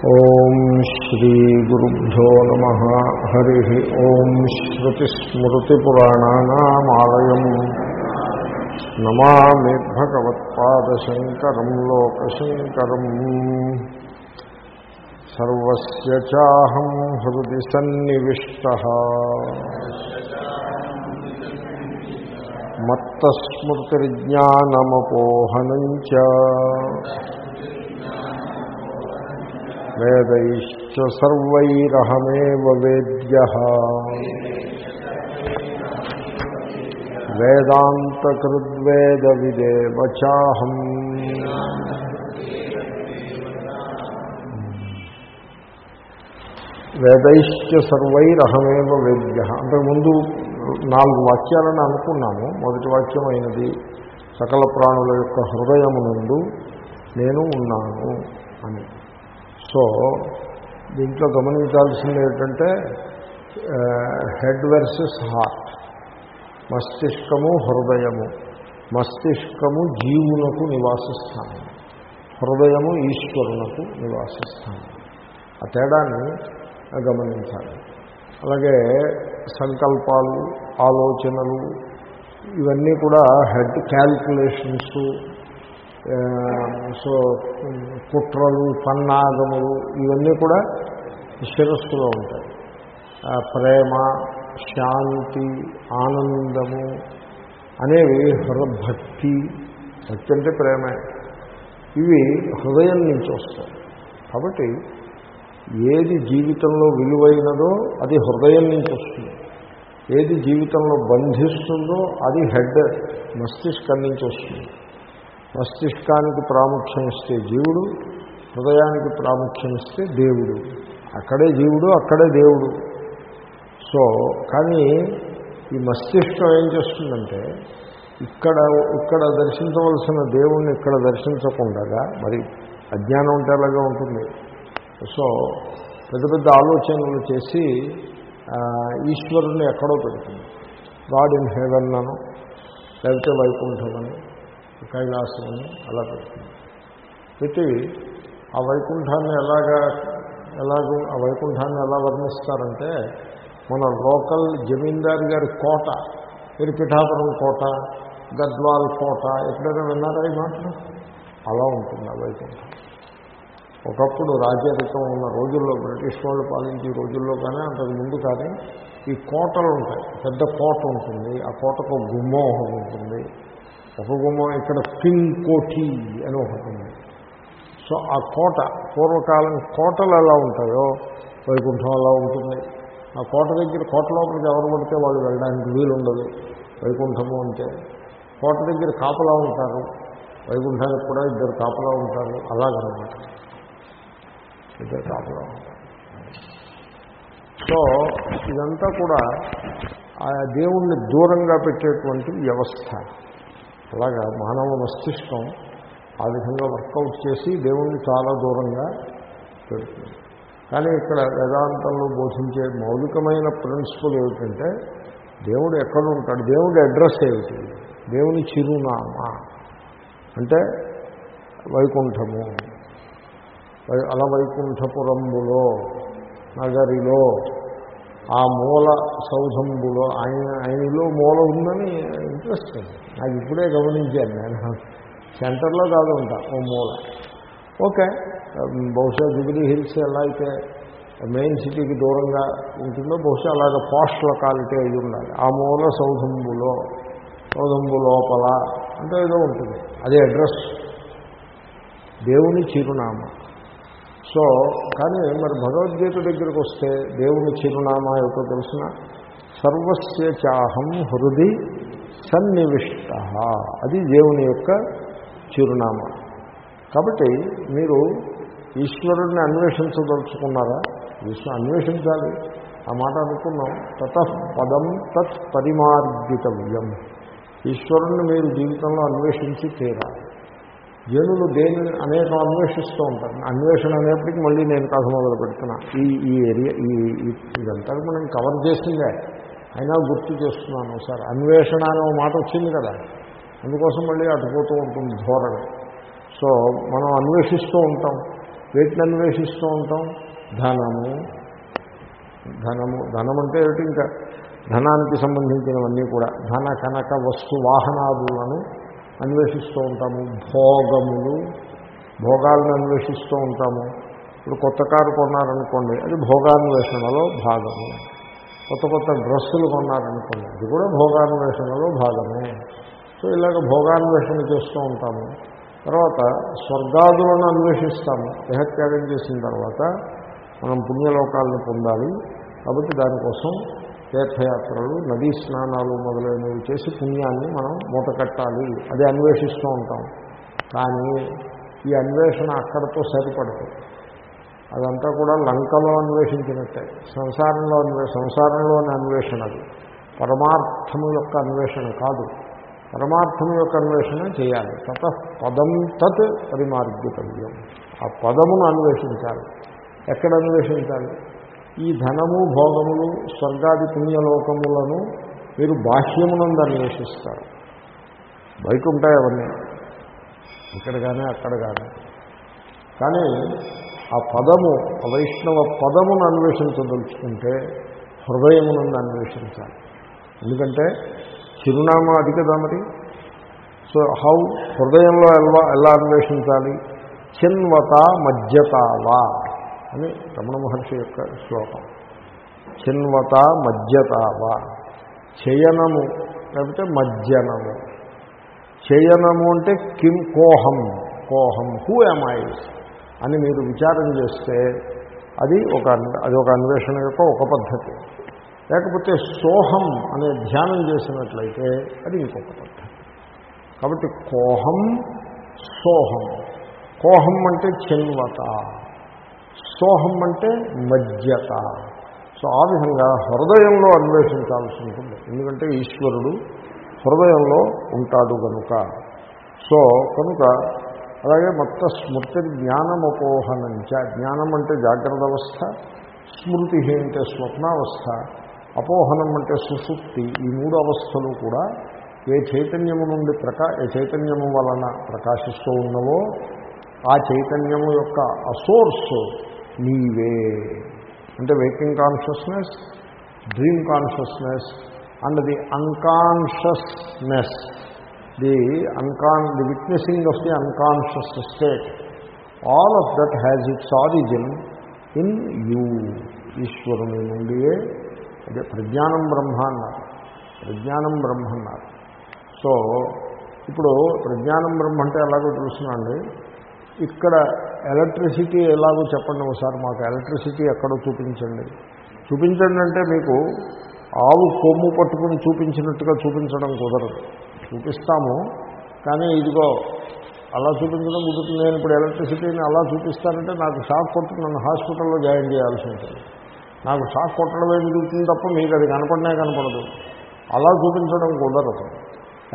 ఓం శ్రీ గురుభ్యో నమ. హరి ఓం శ్రుతిస్మృతిపురాణానామాలయం నమామి భగవత్పాదశంకరం లోకశంకరం. సర్వస్య హృది సన్నివిష్ట. మత్తస్మృతిర్జ్ఞానమపోహనం చ వేదైశ్చ వేద్య. వేదాంతకృద్వేద విదేవచాహం వేదైశ్చ సర్వైరహమేవ వేద్య. అంతకుముందు నాలుగు వాక్యాలను అనుకున్నాము. మొదటి వాక్యం అయినది సకల ప్రాణుల యొక్క హృదయమునందు నేను ఉన్నాను అని. సో దీంట్లో గమనించాల్సింది ఏంటంటే హెడ్ వర్సెస్ హార్ట్ మస్తిష్కము హృదయము మస్తిష్కము జీవునకు నివాసిస్తాను హృదయము ఈశ్వరునకు నివాసిస్తాను ఆ తేడాన్ని గమనించాలి. అలాగే సంకల్పాలు ఆలోచనలు ఇవన్నీ కూడా హెడ్ క్యాల్కులేషన్స్ సో కుట్రలు పన్నాగములు ఇవన్నీ కూడా శిరస్సులో ఉంటాయి. ప్రేమ శాంతి ఆనందము అనేవి హృభక్తి భక్తి అంటే ప్రేమే. ఇవి హృదయం నుంచి వస్తాయి. కాబట్టి ఏది జీవితంలో విలువైనదో అది హృదయం నుంచి వస్తుంది. ఏది జీవితంలో బంధిస్తుందో అది హెడ్ మస్తిష్కం నుంచి వస్తుంది. మస్తిష్కానికి ప్రాముఖ్యం ఇస్తే జీవుడు హృదయానికి ప్రాముఖ్యం ఇస్తే దేవుడు. అక్కడే జీవుడు అక్కడే దేవుడు. సో కానీ ఈ మస్తిష్కం ఏం చేస్తుందంటే ఇక్కడ ఇక్కడ దర్శించవలసిన దేవుణ్ణి ఇక్కడ దర్శించకుండా మరి అజ్ఞానం ఉంటే అలాగే ఉంటుంది. సో పెద్ద పెద్ద ఆలోచనలు చేసి ఈశ్వరుణ్ణి ఎక్కడో పెడుతుంది. గాడ్ ఇన్ హెవెన్ అను లేకపోతే వైకుంఠమని కైలాసమని అలా పెడుతుంది. పెట్టి ఆ వైకుంఠాన్ని ఎలాగా ఎలాగో ఆ వైకుంఠాన్ని ఎలా వర్ణిస్తారంటే మన లోకల్ జమీందారు గారి కోట మీరు పిఠాపురం కోట గద్వాల్ కోట ఎప్పుడైనా విన్నారా ఈ మాటలు? అలా ఉంటుంది ఆ వైకుంఠం. ఒకప్పుడు రాజ్యరికం ఉన్న రోజుల్లో బ్రిటిష్ వాళ్ళు పాలించే రోజుల్లో కానీ అంతకు ముందు కానీ ఈ కోటలు ఉంటాయి. పెద్ద కోట ఉంటుంది. ఆ కోటకు గుమ్మం ఉంటుంది. ఒక గుమ్మం ఇక్కడ కింగ్ కోఠి అని ఒకటి ఉంది. సో ఆ కోట పూర్వకాలం కోటలు ఎలా ఉంటాయో వైకుంఠం అలా ఉంటుంది. ఆ కోట దగ్గర కోట లోపలికి ఎవరు పడితే వాళ్ళు వెళ్ళడానికి వీలుండదు. వైకుంఠము అంటే కోట దగ్గర కాపలా ఉంటారు. వైకుంఠానికి కూడా ఇద్దరు కాపలా ఉంటారు. అలాగనమాట. ఇద్దరు కాపలా ఉంటారు. సో ఇదంతా కూడా ఆ దేవుణ్ణి దూరంగా పెట్టేటువంటి వ్యవస్థ. అలాగా మానవ మస్తిష్కం ఆ విధంగా వర్కౌట్ చేసి దేవుణ్ణి చాలా దూరంగా పెడుతుంది. కానీ ఇక్కడ వేదాంతంలో బోధించే మౌలికమైన ప్రిన్సిపల్ ఏమిటంటే దేవుడు ఎక్కడ ఉంటాడు దేవుడి అడ్రస్ ఏమిటి? దేవుని చిరునామా. అంటే వైకుంఠము. అలా వైకుంఠపురంబులో నగరిలో ఆ మూల సౌధంబులో ఆయన ఆయనలో మూల ఉందని ఇంట్రెస్ట్ నాకు ఇప్పుడే గమనించాను నేను. సెంటర్లో కాదు ఉంటా ఓ మూల. ఓకే. బహుశా జుబిలీ హిల్స్ ఎలా అయితే మెయిన్ సిటీకి దూరంగా ఉంటుందో బహుశా అలాగే పోస్ట్ లొకాలిటీ అయి ఉండాలి. ఆ మూల సౌధంబులో సౌధంబు లోపల అంటే ఏదో ఉంటుంది. అదే అడ్రస్ దేవుని చిరునామా. సో కానీ మరి భగవద్గీత దగ్గరికి వస్తే దేవుని చిరునామా ఏమిటో తెలిసిన? సర్వస్య చాహం హృది సన్నివిష్ట. అది దేవుని యొక్క చిరునామా. కాబట్టి మీరు ఈశ్వరుడిని అన్వేషించదలుచుకున్నారా? ఈశ్వరు అన్వేషించాలి. ఆ మాట అనుకున్నాం. తత పదం తత్ పరిమార్జితవ్యం. ఈశ్వరుణ్ణి మీరు జీవితంలో అన్వేషించి తీరాలి. జనులు దేనిని అనేకం అన్వేషిస్తూ ఉంటారు. అన్వేషణ అనేప్పటికీ మళ్ళీ నేను కథ మొదలు పెడుతున్నా. ఈ ఈ ఏరియా ఈ ఇదంతా మనం కవర్ చేసిందే. అయినా గుర్తు చేస్తున్నాను సార్. అన్వేషణ అనే మాట వచ్చింది కదా. అందుకోసం మళ్ళీ అటుపోతూ ఉంటుంది ధోరణి. సో మనం అన్వేషిస్తూ ఉంటాం. వేటిని అన్వేషిస్తూ ఉంటాం. ధనము ధనము ధనం అంటే ఏమిటి ఇంకా? ధనానికి సంబంధించినవన్నీ కూడా. ధన కనక వస్తు వాహనాదులను అన్వేషిస్తూ ఉంటాము. భోగములు భోగాలను అన్వేషిస్తూ ఉంటాము. ఇప్పుడు కొత్త కారు కొన్నారనుకోండి అది భోగాన్వేషణలో భాగము. కొత్త కొత్త డ్రెస్సులు కొన్నారనుకోండి అది కూడా భోగాన్వేషణలో భాగమే. సో ఇలాగ భోగాన్వేషణ చేస్తూ ఉంటాము. తర్వాత స్వర్గాదులను అన్వేషిస్తాము. దేహత్యాగం చేసిన తర్వాత మనం పుణ్యలోకాలను పొందాలి. కాబట్టి దానికోసం తీర్థయాత్రలు నదీ స్నానాలు మొదలైనవి చేసి పుణ్యాన్ని మనం మూట కట్టాలి అది అన్వేషిస్తూ ఉంటాం. కానీ ఈ అన్వేషణ అక్కడతో సరిపడదు. అదంతా కూడా లంకలో అన్వేషించినట్టే. సంసారంలో అన్వే సంసారంలోని అన్వేషణ అది. పరమార్థము యొక్క అన్వేషణ కాదు. పరమార్థము యొక్క అన్వేషణ చేయాలి. తత పదం తత్ పరిమార్గితవ్యం ఆ పదమును అన్వేషించాలి. ఎక్కడ అన్వేషించాలి? ఈ ధనము భోగములు స్వర్గాది పుణ్యలోకములను మీరు బాహ్యమునందు అన్వేషిస్తారు. బయట ఉంటాయి అవన్నీ. ఇక్కడ కానీ అక్కడ కానీ కానీ ఆ పదము ఆ వైష్ణవ పదమును అన్వేషించదలుచుకుంటే హృదయమునందు అన్వేషించాలి. ఎందుకంటే చిరునామా అది కదా మరి? సో హౌ హృదయంలో ఎలా ఎలా అన్వేషించాలి? చిన్వత మధ్యతావా. అని రమణ మహర్షి యొక్క శ్లోకం. చిన్వత మధ్యతావా చయనము లేకపోతే మజ్జనము. చయనము అంటే కిం కోహం కోహం హూ ఐ అని మీరు విచారం చేస్తే అది ఒక అది ఒక అన్వేషణ యొక్క ఒక పద్ధతి. లేకపోతే సోహం అనే ధ్యానం చేసినట్లయితే అది ఇంకొక పద్ధతి. కాబట్టి కోహం సోహం. కోహం అంటే చిన్వత. సోహం అంటే మజ్జత సో ఆ విధంగా హృదయంలో అన్వేషించాల్సి ఉంటుంది. ఎందుకంటే ఈశ్వరుడు హృదయంలో ఉంటాడు కనుక సో కనుక అలాగే మొత్త స్మృతి జ్ఞానమపోహనంచ. జ్ఞానం అంటే జాగ్రత్త అవస్థ స్మృతి అంటే స్వప్నావస్థ. అపోహనం అంటే సుషుప్తి ఈ మూడు అవస్థలు కూడా ఏ చైతన్యము నుండి ప్రకా ఏ చైతన్యము వలన ప్రకాశిస్తూ ఉన్నవో ఆ చైతన్యము యొక్క అసోర్స్ నీవే. అంటే waking consciousness dream consciousness and the unconsciousness the uncon the witnessing of the unconscious state all of that has its origin in you ఈశ్వరుని నుండియే అదే ప్రజ్ఞానం బ్రహ్మ అన్నారు. ప్రజ్ఞానం బ్రహ్మ అన్నారు. సో ఇప్పుడు ప్రజ్ఞానం బ్రహ్మ అంటే ఎలాగో తెలుసునండి ఇక్కడ ఎలక్ట్రిసిటీ ఎలాగో చెప్పండి ఒకసారి మాకు. ఎలక్ట్రిసిటీ ఎక్కడో చూపించండి. చూపించండి అంటే మీకు ఆవు కొమ్ము పట్టుకుని చూపించినట్టుగా చూపించడం కుదరదు. చూపిస్తాము కానీ ఇదిగో అలా చూపించడం కుదురుతుంది నేను ఇప్పుడు ఎలక్ట్రిసిటీని అలా చూపిస్తానంటే నాకు షాక్ కొట్టు నన్ను హాస్పిటల్లో జాయిన్ చేయాల్సి ఉంటుంది. నాకు షాక్ కొట్టడమే మిగులుతుంది తప్ప మీకు అది కనపడినా కనపడదు. అలా చూపించడం కుదరదు.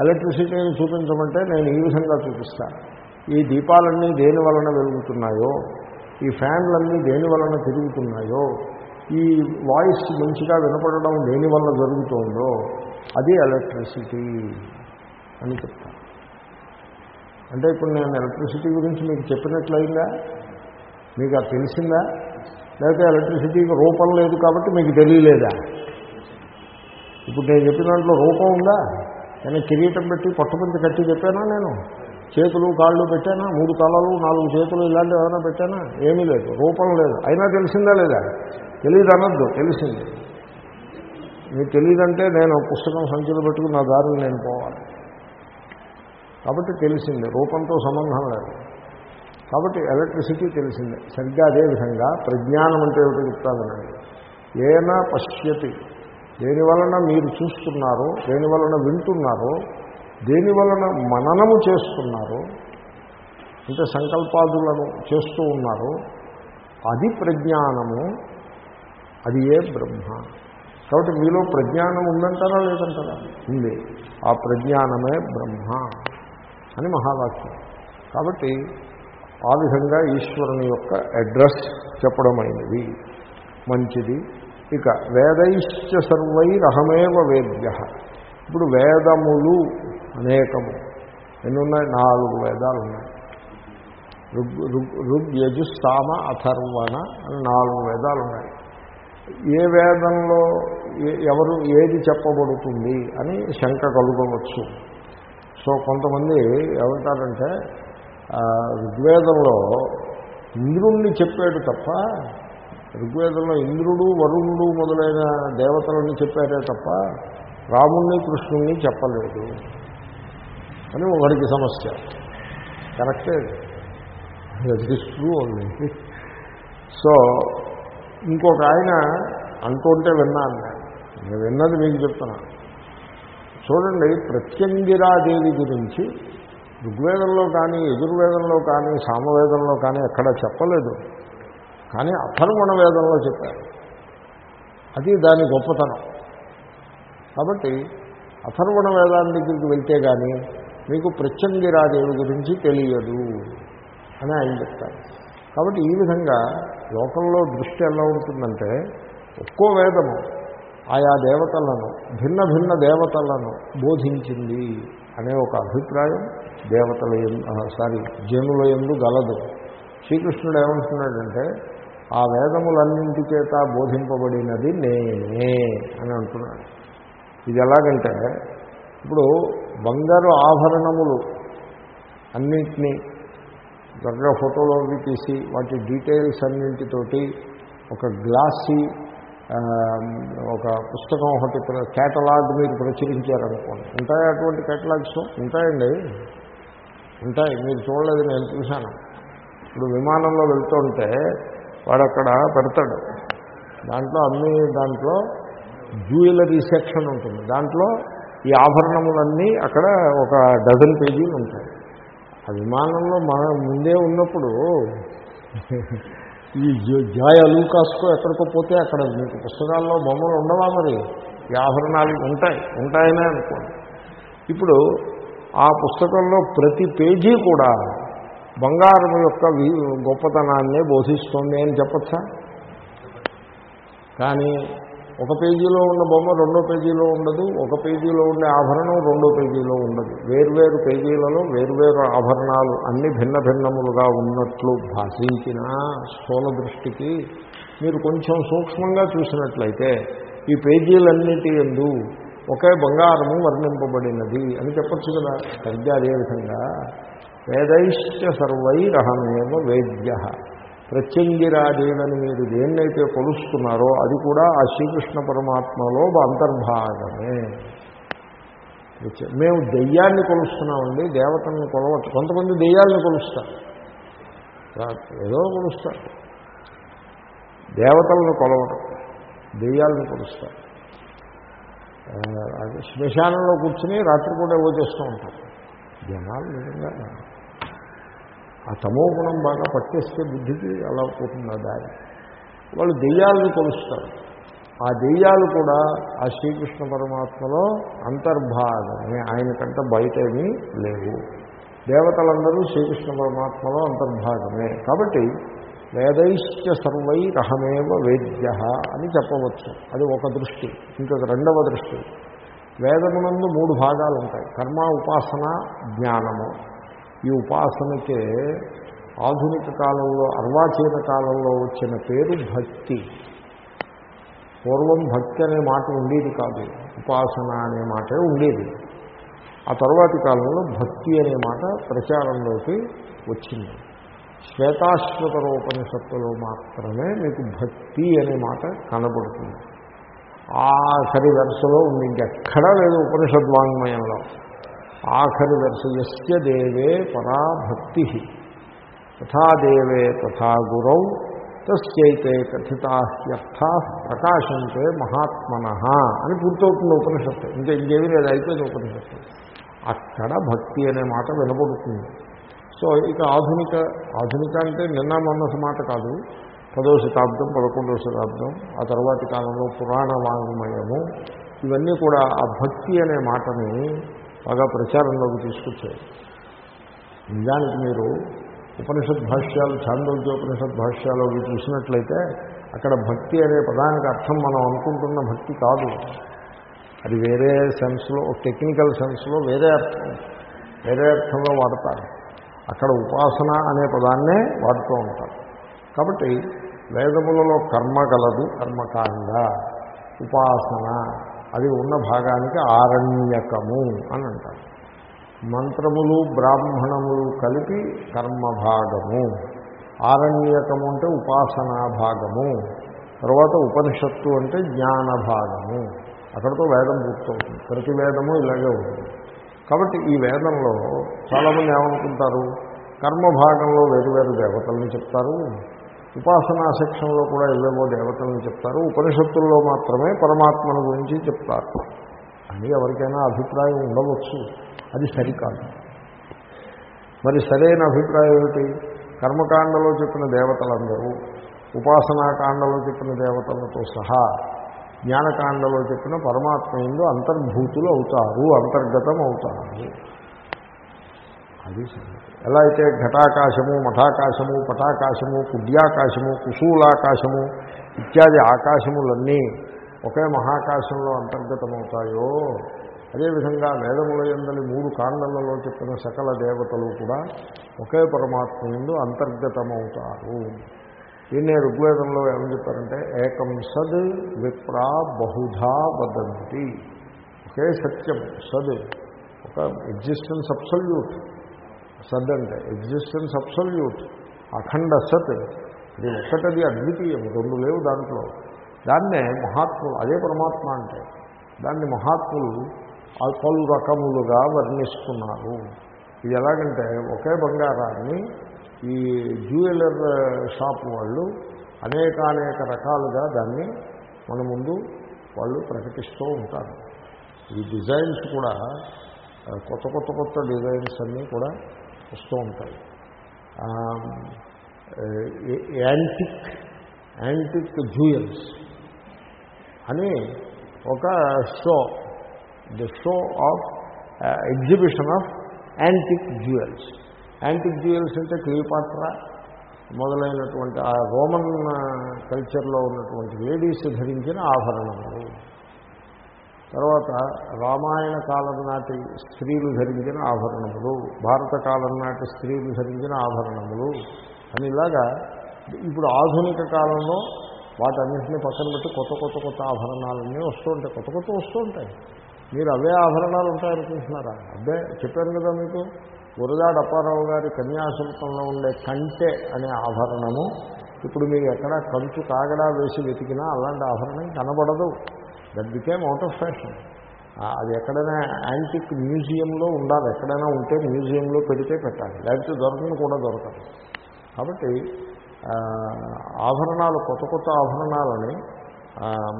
ఎలక్ట్రిసిటీని చూపించమంటే నేను ఈ విధంగా చూపిస్తాను. ఈ దీపాలన్నీ దేని వలన వెలుగుతున్నాయో ఈ ఫ్యాన్లన్నీ దేని వలన తిరుగుతున్నాయో ఈ వాయిస్ మంచిగా వినపడడం దేని వల్ల జరుగుతుందో అది ఎలక్ట్రిసిటీ అని చెప్తాను అంటే ఇప్పుడు నేను ఎలక్ట్రిసిటీ గురించి మీకు చెప్పినట్లయిందా? మీకు అది తెలిసిందా? లేకపోతే ఎలక్ట్రిసిటీకి రూపం లేదు కాబట్టి మీకు తెలియలేదా? ఇప్పుడు నేను చెప్పిన దాంట్లో రూపం ఉందా? నేను కిరీటం పెట్టి పట్టుకుంది కట్టి చెప్పానా నేను? చేతులు కాళ్ళు పెట్టానా? మూడు తలలు నాలుగు చేతులు ఇలాంటివి ఏమైనా పెట్టానా? ఏమీ లేదు. రూపం లేదు. అయినా తెలిసిందా లేదా? తెలియదు అనద్దు. తెలిసింది. మీకు తెలియదంటే నేను పుస్తకం సంచులు పెట్టుకుని నా దారిని నేను పోవాలి. కాబట్టి తెలిసింది. రూపంతో సంబంధం లేదు. కాబట్టి ఎలక్ట్రిసిటీ తెలిసిందే. సరిగ్గా అదేవిధంగా ప్రజ్ఞానం అంటే ఏమిటో చెప్తానండి ఏనా పశ్యతి. దేని వలన మీరు చూస్తున్నారో దేని వలన వింటున్నారో దేని వలన మననము చేస్తున్నారో అంటే సంకల్పాదులను చేస్తూ ఉన్నారో అది ప్రజ్ఞానము అది ఏ బ్రహ్మ. కాబట్టి మీలో ప్రజ్ఞానం ఉందంటారా లేదంటారా? ఉంది. ఆ ప్రజ్ఞానమే బ్రహ్మ అని మహావాక్యం. కాబట్టి ఆ విధంగా ఈశ్వరుని యొక్క అడ్రస్ చెప్పడమైనది. మంచిది. ఇక వేదైశ్చ సర్వైరహమేవ వేద్య. ఇప్పుడు వేదములు అనేకము. ఎన్నున్నాయి? నాలుగు వేదాలు ఉన్నాయి రుగ్ రుగ్ రుగ్ యజు సామ అథర్వణ అని నాలుగు వేదాలు ఉన్నాయి ఏ వేదంలో ఎవరు ఏది చెప్పబడుతుంది అని శంక కలుగవచ్చు. సో కొంతమంది ఏమంటారంటే ఋగ్వేదంలో ఇంద్రుణ్ణి చెప్పాడు తప్ప ఋగ్వేదంలో ఇంద్రుడు వరుణుడు మొదలైన దేవతలని చెప్పారే తప్ప రాముణ్ణి కృష్ణుణ్ణి చెప్పలేదు. అని ఒకరికి సమస్య. కరెక్టే. దట్ ఈస్ సో ఇంకొక ఆయన అంటుంటే విన్నాను నేను నేను విన్నది మీకు చెప్తున్నా. చూడండి ప్రత్యంగిరాదేవి గురించి ఋగ్వేదంలో కానీ యజుర్వేదంలో కానీ సామవేదంలో కానీ ఎక్కడ చెప్పలేదు. కానీ అథర్వణ వేదంలో చెప్పారు. అది దాని గొప్పతనం. కాబట్టి అథర్వణ వేదాన్ని దగ్గరికి వెళ్తే కానీ మీకు ప్రత్యంగిరాదేవి గురించి తెలియదు అని ఆయన చెప్తారు. కాబట్టి ఈ విధంగా లోకంలో దృష్టి ఎలా ఉంటుందంటే ఒక్కో వేదము ఆయా దేవతలను భిన్న భిన్న దేవతలను బోధించింది అనే ఒక అభిప్రాయం దేవతల ఎందు సారీ జనుల ఎందు గలదు. శ్రీకృష్ణుడు ఏమంటున్నాడంటే ఆ వేదములన్నింటి చేత బోధింపబడినది నేనే అని అంటున్నాడు. ఇది ఎలాగంటే ఇప్పుడు బంగారు ఆభరణములు అన్నింటినీ దగ్గర ఫోటోలోకి తీసి వాటి డీటెయిల్స్ అన్నింటితోటి ఒక గ్లాసీ ఒక పుస్తకం ఒకటి కేటలాగ్ మీరు ప్రచురించారనుకోండి. ఉంటాయి అటువంటి కేటలాగ్స్? ఉంటాయండి. ఉంటాయి. మీరు చూడలేదు నేను చూశాను. ఇప్పుడు విమానంలో వెళ్తుంటే వాడు అక్కడ పెడతాడు. దాంట్లో అన్ని దాంట్లో జ్యువెలరీ సెక్షన్ ఉంటుంది. దాంట్లో ఈ ఆభరణములన్నీ అక్కడ ఒక డజన్ పేజీలు ఉంటాయి. ఆ విమానంలో మన ముందే ఉన్నప్పుడు ఈ జాయ్ అలూకాస్కో ఎక్కడికో పోతే అక్కడ మీకు పుస్తకాల్లో బొమ్మలు ఉండవా మరి? ఈ ఆభరణాలు ఉంటాయి. ఉంటాయనే అనుకోండి. ఇప్పుడు ఆ పుస్తకంలో ప్రతి పేజీ కూడా బంగారం యొక్క గొప్పతనాన్ని గొప్పతనాన్నే బోధిస్తోంది అని చెప్పచ్చా? కానీ ఒక పేజీలో ఉన్న బొమ్మ రెండో పేజీలో ఉండదు ఒక పేజీలో ఉండే ఆభరణం రెండో పేజీలో ఉండదు. వేర్వేరు పేజీలలో వేర్వేరు ఆభరణాలు అన్ని భిన్న భిన్నములుగా ఉన్నట్లు భాషించిన స్థూల దృష్టికి మీరు కొంచెం సూక్ష్మంగా చూసినట్లయితే ఈ పేజీలన్నిటి ఎందు ఒకే బంగారము వర్ణింపబడినది అని చెప్పచ్చు కదా. సరిగ్గా అదేవిధంగా వేదైశ్చ సర్వైరహమేవ వేద్య. ప్రత్యంగిరాదేవని మీరు దేన్నైతే కొలుస్తున్నారో అది కూడా ఆ శ్రీకృష్ణ పరమాత్మలో అంతర్భాగమే. మేము దెయ్యాన్ని కొలుస్తున్నామండి దేవతల్ని కొలవచ్చు కొంతమంది దెయ్యాలను కొలుస్తారు. ఏదో కొలుస్తారు. దేవతలను కొలవడం దెయ్యాలను కొలుస్తారు. అది శ్మశానంలో కూర్చుని రాత్రిపూట ఏవో చేస్తూ ఉంటాం. జనాలు నిజంగా ఆ తమో గుణం బాగా పట్టేస్తే బుద్ధికి అలా పోతుంది ఆ దారి. వాళ్ళు దెయ్యాలను కొలుస్తారు. ఆ దెయ్యాలు కూడా ఆ శ్రీకృష్ణ పరమాత్మలో అంతర్భాగమే. ఆయన కంటే బయటేమీ లేవు. దేవతలందరూ శ్రీకృష్ణ పరమాత్మలో అంతర్భాగమే. కాబట్టి వేదైశ్చ సర్వైరహమేవ వేద్య అని చెప్పవచ్చు. అది ఒక దృష్టి. ఇంకొక రెండవ దృష్టి. వేదమునందు మూడు భాగాలు ఉంటాయి కర్మ ఉపాసన జ్ఞానము. ఈ ఉపాసనకే ఆధునిక కాలంలో అర్వాచీన కాలంలో వచ్చిన పేరు భక్తి. పూర్వం భక్తి అనే మాట ఉండేది కాదు. ఉపాసన అనే మాటే ఉండేది. ఆ తర్వాతి కాలంలో భక్తి అనే మాట ప్రచారంలోకి వచ్చింది. శ్వేతాశ్వతరోపనిషత్తులో మాత్రమే మీకు భక్తి అనే మాట కనబడుతుంది. ఆఖరి వరుసలో ఉంది. ఇంకెక్కడా లేదు ఉపనిషద్వాంగ్మయంలో. ఆఖరి వెరస ఎస్య దేవే పరా భక్తి తథా దేవే తథా గురౌ తస్యైతే కథితాహ్యర్థా ప్రకాశంతే మహాత్మన అని పూర్తవుతుంది ఉపనిషత్తు. ఇంకా ఇంకేమీ లేదు అయిపోయింది ఉపనిషత్తు. అక్కడ భక్తి అనే మాట వినబడుతుంది సో ఇక ఆధునిక ఆధునిక అంటే నిన్న మొన్న మాట కాదు. పదో శతాబ్దం పదకొండవ శతాబ్దం ఆ తర్వాతి కాలంలో పురాణ వాంగ్మయము ఇవన్నీ కూడా ఆ భక్తి అనే మాటని బాగా ప్రచారంలోకి తీసుకొచ్చాయి. నిజానికి మీరు ఉపనిషత్ భాష్యాలు చాందోగ్యోపనిషత్ భాష్యాలు అవి చూసినట్లయితే అక్కడ భక్తి అనే పదానికి అర్థం మనం అనుకుంటున్న భక్తి కాదు. అది వేరే సెన్స్లో టెక్నికల్ సెన్స్లో వేరే అర్థం. వేరే అర్థంలో వాడతారు. అక్కడ ఉపాసన అనే పదాన్నే వాడుతూ ఉంటారు. కాబట్టి వేదములలో కర్మ కలదు కర్మకాండ ఉపాసన. అది ఉన్న భాగానికి ఆరణ్యకము అని అంటారు. మంత్రములు బ్రాహ్మణములు కలిపి కర్మభాగము. ఆరణ్యకము అంటే ఉపాసనా భాగము. తర్వాత ఉపనిషత్తు అంటే జ్ఞాన భాగము అక్కడితో వేదం పూర్తవుతుంది. ప్రతి వేదము ఇలాగే ఉంటుంది. కాబట్టి ఈ వేదంలో చాలామంది ఏమనుకుంటారు? కర్మ భాగంలో వేరు వేరు దేవతలను చెప్తారు. ఉపాసనా శిక్షణలో కూడా ఇవేవో దేవతలను చెప్తారు. ఉపనిషత్తుల్లో మాత్రమే పరమాత్మను గురించి చెప్తారు. అని ఎవరికైనా అభిప్రాయం ఉండవచ్చు. అది సరికాదు. మరి సరైన అభిప్రాయం ఏమిటి? కర్మకాండలో చెప్పిన దేవతలందరూ ఉపాసనాకాండలో చెప్పిన దేవతలతో సహా జ్ఞానకాండలో చెప్పిన పరమాత్మ ఎందు అంతర్భూతులు అవుతారు అంతర్గతం అవుతారు అది ఎలా అయితే ఘటాకాశము మఠాకాశము పటాకాశము కుడ్యాకాశము కుశూలాకాశము ఇత్యాది ఆకాశములన్నీ ఒకే మహాకాశంలో అంతర్గతమవుతాయో అదేవిధంగా వేదముల ఎందలి మూడు కాండలలో చెప్పిన సకల దేవతలు కూడా ఒకే పరమాత్మ ఎందు అంతర్గతమవుతారు. దీన్నే ఋగ్వేదంలో ఏమని చెప్పారంటే ఏకం సద్ విప్రా బహుధా వదంతి. ఒకే సత్యం సద్ ఒక ఎగ్జిస్టెన్స్ అబ్సల్యూట్ సద్ అంటే ఎగ్జిస్టెన్స్ అబ్సల్యూట్ అఖండ సత్. ఇది ఒక్కటది అద్వితీయం రెండు లేవు దాంట్లో. దాన్నే మహాత్ములు అదే పరమాత్మ అంటే దాన్ని మహాత్ములు పలు రకములుగా వర్ణిస్తున్నారు. ఇది ఎలాగంటే ఒకే బంగారాన్ని ఈ జ్యువెలర్ షాప్ వాళ్ళు అనేకానేక రకాలుగా దాన్ని మన ముందు వాళ్ళు ప్రకటిస్తూ ఉంటారు. ఈ డిజైన్స్ కూడా కొత్త కొత్త కొత్త డిజైన్స్ అన్నీ కూడా వస్తూ ఉంటాయి. యాంటిక్ యాంటిక్ జ్యూయల్స్ అని ఒక show the show of exhibition of antique jewels antique jewels అంటే క్లియోపాట్రా మొదలైనటువంటి ఆ రోమన్ కల్చర్లో ఉన్నటువంటి లేడీస్ ధరించిన ఆభరణములు. తర్వాత రామాయణ కాలం నాటి స్త్రీలు ధరించిన ఆభరణములు భారత కాలం నాటి స్త్రీలు ధరించిన ఆభరణములు అని ఇలాగా ఇప్పుడు ఆధునిక కాలంలో వాటన్నింటినీ పక్కన పెట్టి కొత్త కొత్త కొత్త ఆభరణాలన్నీ వస్తూ ఉంటాయి. కొత్త కొత్త వస్తూ ఉంటాయి. మీరు అవే ఆభరణాలు ఉంటాయనుకుంటున్నారా? అబ్బే చెప్పాను కదా మీకు గురదాడు అప్పారావు గారి కన్యాశుల్కంలో ఉండే కంటె అనే ఆభరణము ఇప్పుడు మీరు ఎక్కడ కంచు కాగడా వేసి వెతికినా అలాంటి ఆభరణం కనబడదు. That became out of fashion అది ఎక్కడైనా యాంటిక్ మ్యూజియంలో ఉండాలి. ఎక్కడైనా ఉంటే మ్యూజియంలో పెడితే పెట్టాలి. లేకపోతే దొరకని కూడా దొరకదు. కాబట్టి ఆభరణాలు కొత్త కొత్త ఆభరణాలని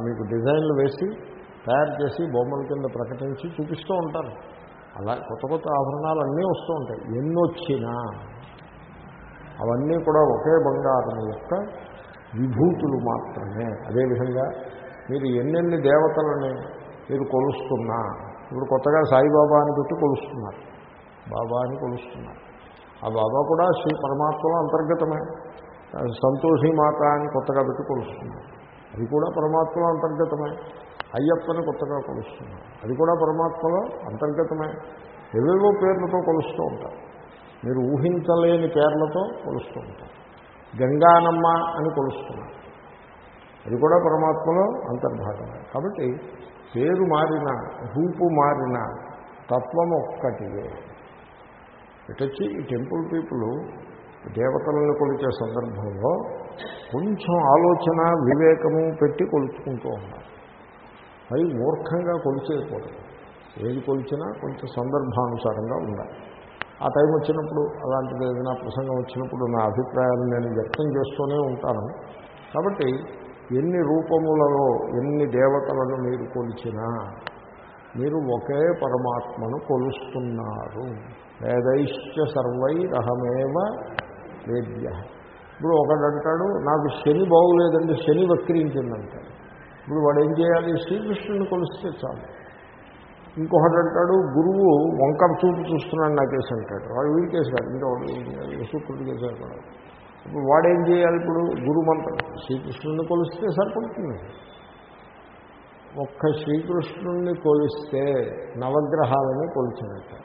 మీకు డిజైన్లు వేసి తయారు చేసి బొమ్మల కింద ప్రకటించి చూపిస్తూ ఉంటారు. అలా కొత్త కొత్త ఆభరణాలు అన్నీ వస్తూ ఉంటాయి. ఎన్ని వచ్చినా అవన్నీ కూడా ఒకే బంగారం యొక్క విభూతులు మాత్రమే. అదేవిధంగా మీరు ఎన్నెన్ని దేవతలని మీరు కొలుస్తున్నా ఇప్పుడు కొత్తగా సాయిబాబా అని పెట్టి కొలుస్తున్నారు. బాబా అని కొలుస్తున్నారు. ఆ బాబా కూడా శ్రీ పరమాత్మలో అంతర్గతమే. సంతోషి మాత అని కొత్తగా పెట్టి కొలుస్తున్నారు. అది కూడా పరమాత్మలో అంతర్గతమే. అయ్యప్పని కొత్తగా కొలుస్తున్నారు. అది కూడా పరమాత్మలో అంతర్గతమే. ఏవేవో పేర్లతో కొలుస్తూ ఉంటారు. మీరు ఊహించలేని పేర్లతో కొలుస్తూ ఉంటారు. గంగానమ్మ అని కొలుస్తున్నారు. అది కూడా పరమాత్మలో అంతర్భాగమే కాబట్టి పేరు మారిన రూపు మారిన తత్వం ఒక్కటియే ఇటొచ్చి ఈ టెంపుల్ పీపుల్ దేవతలను కొలిచే సందర్భంలో కొంచెం ఆలోచన వివేకము పెట్టి కొలుచుకుంటూ ఉన్నారు. అవి మూర్ఖంగా కొలిచేయకూడదు. ఏది కొలిచినా కొంచెం సందర్భానుసారంగా ఉండాలి. ఆ టైం వచ్చినప్పుడు అలాంటిది ఏదైనా ప్రసంగం వచ్చినప్పుడు నా అభిప్రాయాలు నేను వ్యక్తం చేస్తూనే ఉంటాను. కాబట్టి ఎన్ని రూపములలో ఎన్ని దేవతలను మీరు కొలిచినా మీరు ఒకే పరమాత్మను కొలుస్తున్నారు. వేదైశ్చ సర్వైరహమేవ వేద్య. ఇప్పుడు ఒకడంటాడు నాకు శని బాగులేదండి శని వక్రించిందంటాడు ఇప్పుడు వాడు ఏం చేయాలి? శ్రీకృష్ణుని కొలిస్తే చాలు. ఇంకొకటి అంటాడు గురువు వంకర చూపు చూస్తున్నాడు నా కేసు అంటాడు. వాడు వీడి కేసు కాదు ఇంకా వాడు కేసు అంటాడు ఇప్పుడు వాడేం చేయాలి ఇప్పుడు? గురు మంత్రం. శ్రీకృష్ణుని కొలిస్తే సరిపడుతుంది. ఒక్క శ్రీకృష్ణుణ్ణి కొలిస్తే నవగ్రహాలని కొలిచినట్టు.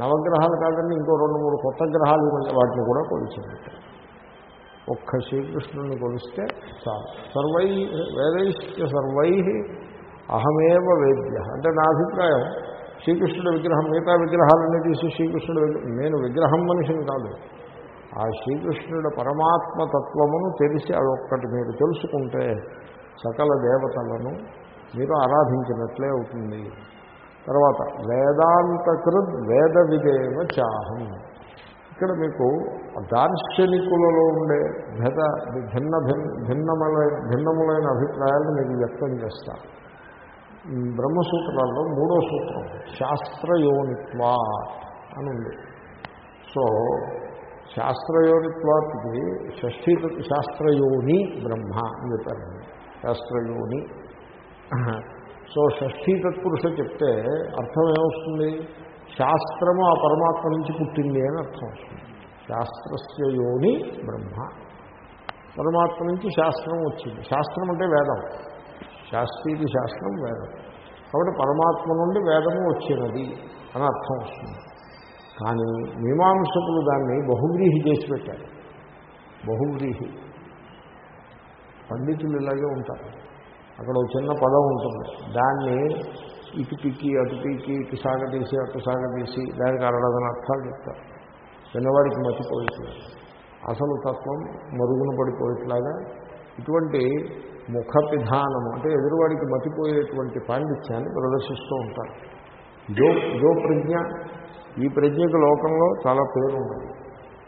నవగ్రహాలు కాదండి ఇంకో రెండు మూడు కొత్త గ్రహాలు వాటిని కూడా కొలిచినట్టు. ఒక్క శ్రీకృష్ణుని కొలిస్తే చాలు. సర్వై వేదైశ్చ సర్వై అహమేవ వేద్య. అంటే నా అభిప్రాయం శ్రీకృష్ణుడి విగ్రహం మిగతా విగ్రహాలన్నీ తీసి శ్రీకృష్ణుడు నేను విగ్రహం మనిషిని కాదు. ఆ శ్రీకృష్ణుడు పరమాత్మతత్వమును తెలిసి అదొక్కటి మీరు తెలుసుకుంటే సకల దేవతలను మీరు ఆరాధించినట్లే అవుతుంది. తర్వాత వేదాంతకృద్ వేద విదేవ చాహం. ఇక్కడ మీకు దార్శనికులలో ఉండే భేద భిన్న భిన్న భిన్నములైన భిన్నములైన అభిప్రాయాలను మీకు వ్యక్తం చేస్తా. బ్రహ్మసూత్రాల్లో మూడో సూత్రం శాస్త్రయోనిత్వా అని ఉంది. సో శాస్త్రయోనిత్వాత్కి షష్ఠీ శాస్త్రయోని బ్రహ్మ అని చెప్పారు. శాస్త్రయోని. సో షష్ఠీ తత్పురుష చెప్తే అర్థం ఏమొస్తుంది? శాస్త్రము ఆ పరమాత్మ నుంచి పుట్టింది అని అర్థం వస్తుంది. శాస్త్రస్య యోని బ్రహ్మ. పరమాత్మ నుంచి శాస్త్రం వచ్చింది. శాస్త్రం అంటే వేదం. శాస్త్రీతి శాస్త్రం వేదం. కాబట్టి పరమాత్మ నుండి వేదము వచ్చినది అని అర్థం వస్తుంది. కానీ మీమాంసకులు దాన్ని బహువ్రీహి చేసి పెట్టారు. బహువ్రీహి. పండితులు ఇలాగే ఉంటారు. అక్కడ ఒక చిన్న పదం ఉంటుంది. దాన్ని ఇటు పిక్కి అటు పీకి ఇటు సాగతీసి అటు సాగతీసి దానికి అరడదని అర్థాలు చెప్తారు. చిన్నవాడికి మతిపోయిట్లేదు అసలు తత్వం మరుగున పడిపోయేట్లాగా ఇటువంటి ముఖ విధానము అంటే ఎదురువాడికి మతిపోయేటువంటి పాండిత్యాన్ని ప్రదర్శిస్తూ ఉంటారు. జో జో ప్రజ్ఞ ఈ ప్రజ్ఞకు లోకంలో చాలా పేరు ఉన్నది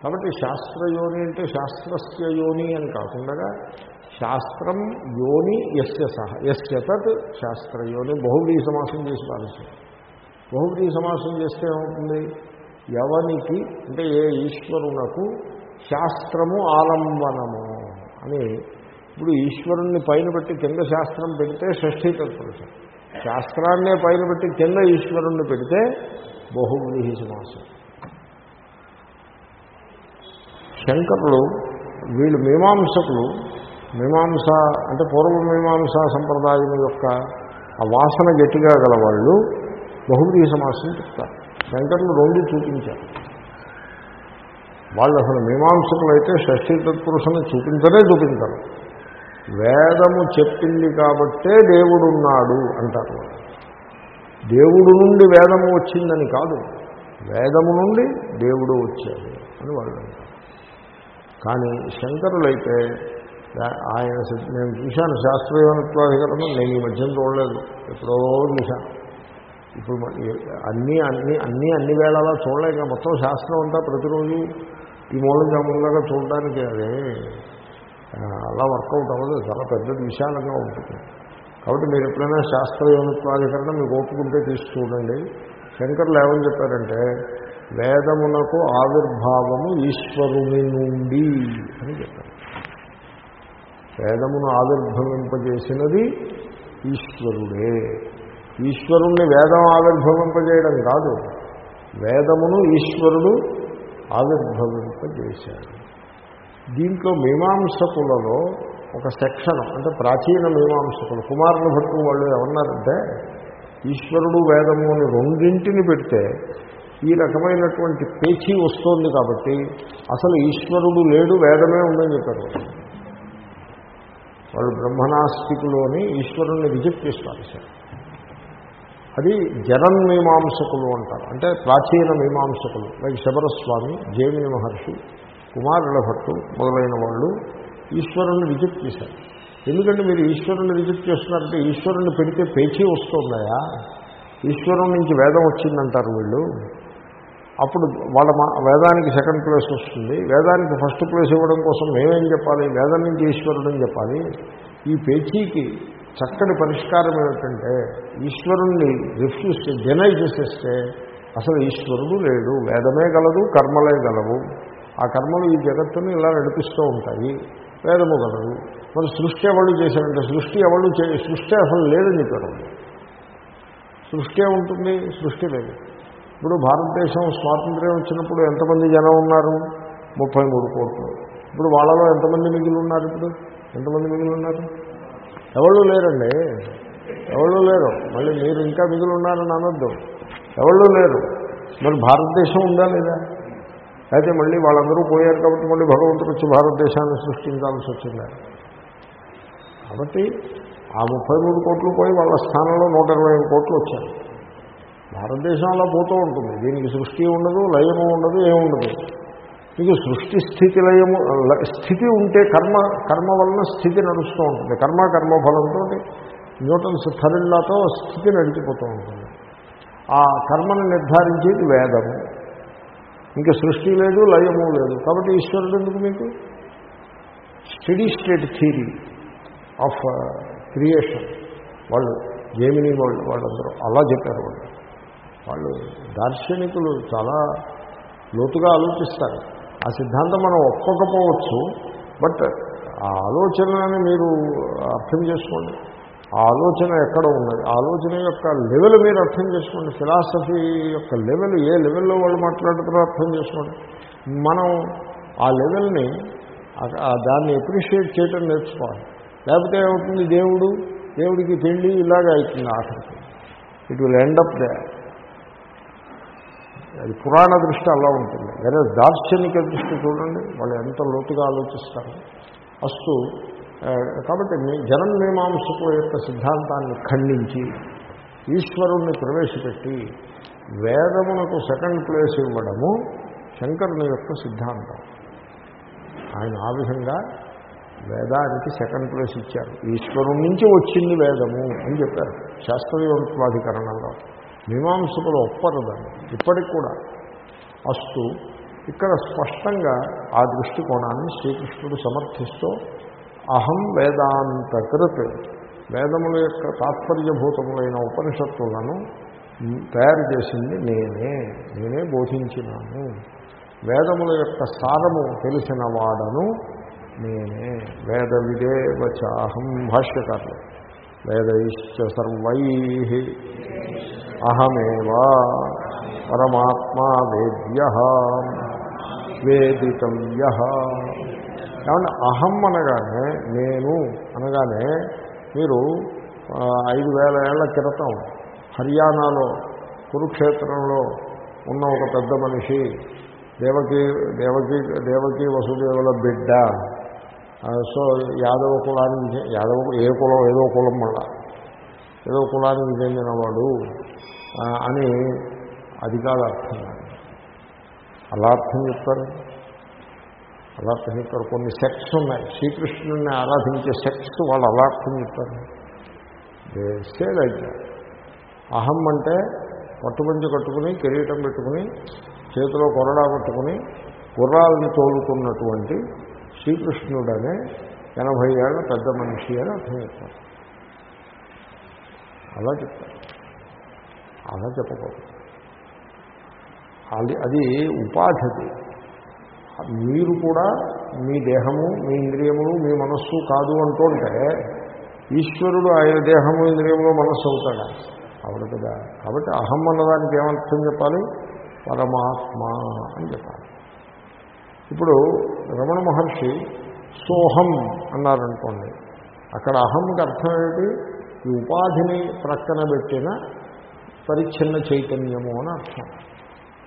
కాబట్టి శాస్త్రయోని అంటే శాస్త్రస్య యోని అని కాకుండా శాస్త్రం యోని ఎస్య సహ ఎస్య తత్ శాస్త్రయోని బహువ్రీ సమాసం చేసి పాలిస్తుంది బహువ్రీ సమాసం చేస్తే ఏమవుతుంది? ఎవనికి అంటే ఏ ఈశ్వరునకు శాస్త్రము ఆలంబనము అని. ఇప్పుడు ఈశ్వరుణ్ణి పైన పెట్టి కింద శాస్త్రం పెడితే షష్ఠీ శాస్త్రాన్నే పైన పెట్టి కింద ఈశ్వరుణ్ణి పెడితే బహువ్రీహి సమాసం. శంకరులు వీళ్ళు మీమాంసకులు మీమాంస అంటే పూర్వ మీమాంసా సంప్రదాయం యొక్క ఆ వాసన గట్టిగా గల వాళ్ళు బహువ్రీహి సమాసం చెప్తారు. శంకరులు రెండు చూపించారు. వాళ్ళు అసలు మీమాంసకులు అయితే షష్ఠీ తత్పురుషుని చూపించనే చూపించరు. వేదము చెప్పింది కాబట్టే దేవుడున్నాడు అంటారు వాళ్ళు. దేవుడు నుండి వేదము వచ్చిందని కాదు. వేదము నుండి దేవుడు వచ్చాడు అని వాళ్ళు అంటారు. కానీ శంకరులైతే ఆయన నేను చూశాను శాస్త్రీయత్వాధికరణం నేను ఈ మధ్యన చూడలేదు. ఎప్పుడో చూశాను. ఇప్పుడు అన్నీ అన్నీ అన్ని అన్నీ అన్ని వేళలా చూడలేక మొత్తం శాస్త్రం అంతా ప్రతిరోజు ఈ మూలంగా మూలంగా చూడడానికి అదే అలా వర్కౌట్ అవ్వదు. చాలా పెద్ద విశాలంగా ఉంటుంది. కాబట్టి మీరు ఎప్పుడైనా శాస్త్రయోనిత్వాధికరణ మీకు ఓపుకుంటే తీసి చూడండి. శంకర్లు ఏమని చెప్పారంటే వేదమునకు ఆవిర్భావము ఈశ్వరుని నుండి అని చెప్పారు. వేదమును ఆవిర్భవింపజేసినది ఈశ్వరుడే. ఈశ్వరుణ్ణి వేదం ఆవిర్భవింపజేయడం కాదు. వేదమును ఈశ్వరుడు ఆవిర్భవింపజేశాడు. దీంట్లో మీమాంసకులలో ఒక సెక్షన్ అంటే ప్రాచీన మీమాంసకులు కుమారుల భట్టు వాళ్ళు ఏమన్నారంటే ఈశ్వరుడు వేదము అని రెండింటిని పెడితే ఈ రకమైనటువంటి పేచీ వస్తోంది కాబట్టి అసలు ఈశ్వరుడు లేడు వేదమే ఉందని చెప్పారు వాళ్ళు. వాళ్ళు బ్రహ్మనాస్తికులోని ఈశ్వరుణ్ణి రిజెక్ట్ చేస్తారు సార్ అది జరన్ మీమాంసకులు అంటారు అంటే ప్రాచీన మీమాంసకులు లైక్ శబరస్వామి జైమిని మహర్షి కుమారుల భట్టు మొదలైన వాళ్ళు ఈశ్వరుణ్ణి రిజెక్ట్ చేశారు. ఎందుకంటే మీరు ఈశ్వరుణ్ణి రిజెక్ట్ చేస్తున్నారంటే ఈశ్వరుణ్ణి పెడితే పేచీ వస్తుందయా? ఈశ్వరుని నుంచి వేదం వచ్చిందంటారు వీళ్ళు. అప్పుడు వాళ్ళ మా వేదానికి సెకండ్ ప్లేస్ వస్తుంది. వేదానికి ఫస్ట్ ప్లేస్ ఇవ్వడం కోసం మేమేం చెప్పాలి? వేదం నుంచి ఈశ్వరుడని చెప్పాలి. ఈ పేచీకి చక్కటి పరిష్కారం ఏమిటంటే ఈశ్వరుణ్ణి రిఫ్యూజ్ డినై చేసేస్తే అసలు ఈశ్వరుడు లేడు. వేదమే గలదు కర్మలే గలవు. ఆ కర్మలు ఈ జగత్తుని ఇలా నడిపిస్తూ ఉంటాయి. వేదము గలదు మరి సృష్టి ఎవళ్ళు చేశారంటే సృష్టి ఎవళ్ళు చే సృష్టి అసలు లేదని చెప్పారు సృష్టి ఉంటుంది సృష్టి లేదు. ఇప్పుడు భారతదేశం స్వాతంత్ర్యం వచ్చినప్పుడు ఎంతమంది జనం ఉన్నారు? ముప్పై మూడు కోట్లు. ఇప్పుడు వాళ్ళలో ఎంతమంది మిగిలి ఉన్నారు ఇప్పుడు? ఎంతమంది మిగిలి ఉన్నారు? ఎవళ్ళు లేరండి. ఎవళ్ళు లేరు. మళ్ళీ మీరు ఇంకా మిగిలి ఉన్నారని అనొద్దు. ఎవళ్ళు లేరు. మరి భారతదేశం ఉందా లేదా? అయితే మళ్ళీ వాళ్ళందరూ పోయారు కాబట్టి మళ్ళీ భగవంతుడు వచ్చి భారతదేశాన్ని సృష్టించాల్సి వచ్చింది. కాబట్టి ఆ ముప్పై మూడు కోట్లు పోయి వాళ్ళ స్థానంలో నూట ఇరవై ఐదు కోట్లు వచ్చారు భారతదేశంలో పోతూ ఉంటుంది. దీనికి సృష్టి ఉండదు లయము ఉండదు ఏముండదు మీకు సృష్టి స్థితి లయము ల- స్థితి ఉంటే కర్మ కర్మ వలన స్థితి నడుస్తూ ఉంటుంది. కర్మ కర్మఫలంతో న్యూటన్స్ థరిల్లాతో స్థితి నడిచిపోతూ ఉంటుంది. ఆ కర్మను నిర్ధారించేది వేదము. ఇంకా సృష్టి లేదు లయము లేదు. కాబట్టి ఈశ్వరుడు ఎందుకు మీకు? Steady state theory of creation. వాళ్ళు జేమిని వాళ్ళు వాళ్ళందరూ అలా చెప్పారు వాళ్ళు. వాళ్ళు దార్శనికులు చాలా లోతుగా ఆలోచిస్తారు. ఆ సిద్ధాంతం మనం ఒప్పుకోకపోవచ్చు బట్ ఆ ఆలోచనని మీరు అర్థం చేసుకోండి. ఆలోచన ఎక్కడ ఉన్నది? ఆలోచన యొక్క లెవెల్ మీరు అర్థం చేసుకోండి. ఫిలాసఫీ యొక్క లెవెల్ ఏ లెవెల్లో వాళ్ళు మాట్లాడుతారో అర్థం చేసుకోండి. మనం ఆ లెవెల్ని దాన్ని అప్రిషియేట్ చేయటం నేర్చుకోవాలి. లేకపోతే ఏమవుతుంది? దేవుడు దేవుడికి పెళ్ళి ఇలాగ అవుతుంది ఆఖరికి. It will end up they. అది పురాణ దృష్టి అలా ఉంటుంది. వేరే దార్శనిక దృష్టి చూడండి. వాళ్ళు ఎంత లోతుగా ఆలోచిస్తారు. అస్తు కాబట్టి మీ జనం యొక్క సిద్ధాంతాన్ని ఖండించి ఈశ్వరుణ్ణి ప్రవేశపెట్టి వేదమునకు సెకండ్ ప్లేస్ ఇవ్వడము శంకరుని యొక్క సిద్ధాంతం. ఆయన ఆ విధంగా వేదానికి సెకండ్ ప్లేస్ ఇచ్చారు. ఈశ్వరుడి నుంచి వచ్చింది వేదము అని చెప్పారు శాస్త్రయోత్వాధికరణంలో మీమాంసకులు ఒప్పరు దాన్ని ఇప్పటికి కూడా అస్తు ఇక్కడ స్పష్టంగా ఆ దృష్టికోణాన్ని శ్రీకృష్ణుడు సమర్థిస్తూ అహం వేదాంతకృత్ వేదముల యొక్క తాత్పర్యభూతములైన ఉపనిషత్తులను తయారు చేసింది నేనే నేనే బోధించినాను. వేదముల యొక్క సారము తెలిసిన వాడను నేనే. వేద విదేవచాహం భాష్యకారులు. వేదైశ్చ సర్వై అహమేవా పరమాత్మా వేద్య వేదితవ్య. కాబట్టి అహం అనగానే నేను అనగానే మీరు ఐదు వేల ఏళ్ళ క్రితం హర్యానాలో కురుక్షేత్రంలో ఉన్న ఒక పెద్ద మనిషి దేవకి దేవకి దేవకి వసుదేవుల బిడ్డ. సో యాదవ కులానికి యాదవ ఏ కులం ఏదో కులం మళ్ళా. ఏదో కులానికి చెందినవాడు అని అది కాదు అర్థం అలా అర్థం చెప్తారు? అలా చెప్తారు కొన్ని సెక్స్ ఉన్నాయి. శ్రీకృష్ణుడిని ఆరాధించే సెక్స్ వాళ్ళు అలా అర్థం చెప్తారు సే అహం అంటే పట్టుపంచి కట్టుకుని కిరీటం పెట్టుకుని చేతిలో కొరడా పట్టుకుని గుర్రాలను తోలుకున్నటువంటి శ్రీకృష్ణుడనే ఎనభై ఏళ్ళ పెద్ద మనిషి అని అర్థం చెప్తారు. అలా చెప్తారు. అలా చెప్పకూడదు. అది అది ఉపాధి మీరు కూడా మీ దేహము మీ ఇంద్రియములు మీ మనస్సు కాదు అంటుంటే ఈశ్వరుడు ఆయన దేహము ఇంద్రియములు మనస్సు అవుతాడా? అవడు కదా. కాబట్టి అహం అన్నదానికి ఏమర్థం చెప్పాలి? పరమాత్మ అని చెప్పాలి. ఇప్పుడు రమణ మహర్షి సోహం అన్నారనుకోండి. అక్కడ అహంకి అర్థం ఏమిటి? ఈ ఉపాధిని ప్రక్కన పెట్టిన పరిచ్ఛిన్న చైతన్యము అని అర్థం.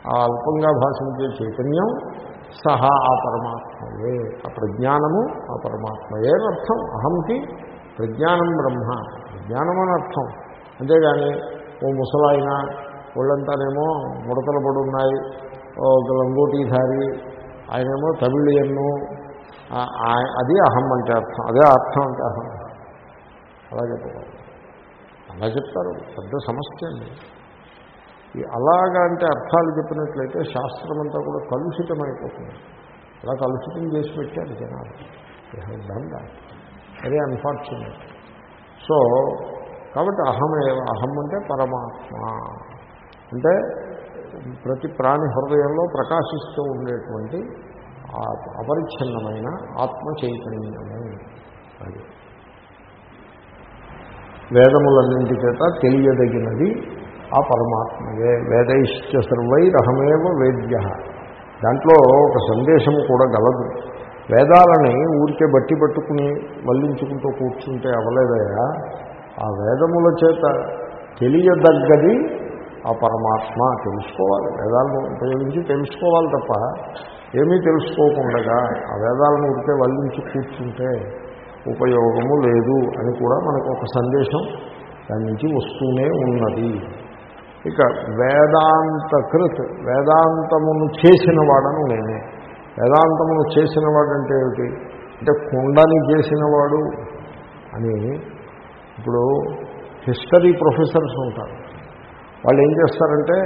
ఆ అల్పంగా భాషించే చైతన్యం సహా ఆ పరమాత్మయే. ఆ ప్రజ్ఞానము ఆ పరమాత్మయే అని అర్థం. అహంకి ప్రజ్ఞానం బ్రహ్మ. ప్రజ్ఞానం అని అర్థం. అంతేగాని ఓ ముసలాయన ఒళ్ళంతానేమో ముడతలు పడి ఉన్నాయి ఓ లంగోటీధారి ఆయనేమో తమిళియన్ను ఆ- అది అహం అంటే అర్థం. అదే అర్థం అంటే అహం. అలా చెప్పారు అలా చెప్తారు. పెద్ద సమస్య అండి. అలాగా అంటే అర్థాలు చెప్పినట్లయితే శాస్త్రం అంతా కూడా కలుషితమైపోతుంది. అలా కలుషితం చేసి పెట్టారు జనాలు. దండ వెరీ అన్ఫార్చునేట్ సో కాబట్టి అహమే అహం అంటే పరమాత్మ. అంటే ప్రతి ప్రాణి హృదయంలో ప్రకాశిస్తూ ఉండేటువంటి అపరిచ్ఛిన్నమైన ఆత్మ చైతన్యము. అది. వేదములన్నింటి చేత తెలియదగినది ఆ పరమాత్మయే. వేదైశ్చ సర్వైరహమేవ వేద్య. దాంట్లో ఒక సందేశం కూడా గలదు. వేదాలని ఊరికే బట్టి పట్టుకుని వల్లించుకుంటూ కూర్చుంటే అవలేదయా ఆ వేదముల చేత తెలియదగ్గది ఆ పరమాత్మ. తెలుసుకోవాలి. వేదాలను ఉపయోగించి తెలుసుకోవాలి తప్ప ఏమీ తెలుసుకోకుండా ఆ వేదాలను ఉడితే వల్లించి కూర్చుంటే ఉపయోగము లేదు అని కూడా మనకు ఒక సందేశం దాని నుంచి వస్తూనే ఉన్నది. ఇక వేదాంత కృత్ వేదాంతమును చేసిన వాడను నేనే. వేదాంతమును చేసిన వాడంటే ఏమిటి? అంటే కుండని చేసినవాడు అని. ఇప్పుడు హిస్టరీ ప్రొఫెసర్స్ ఉంటారు. వాళ్ళు ఏం చేస్తారంటే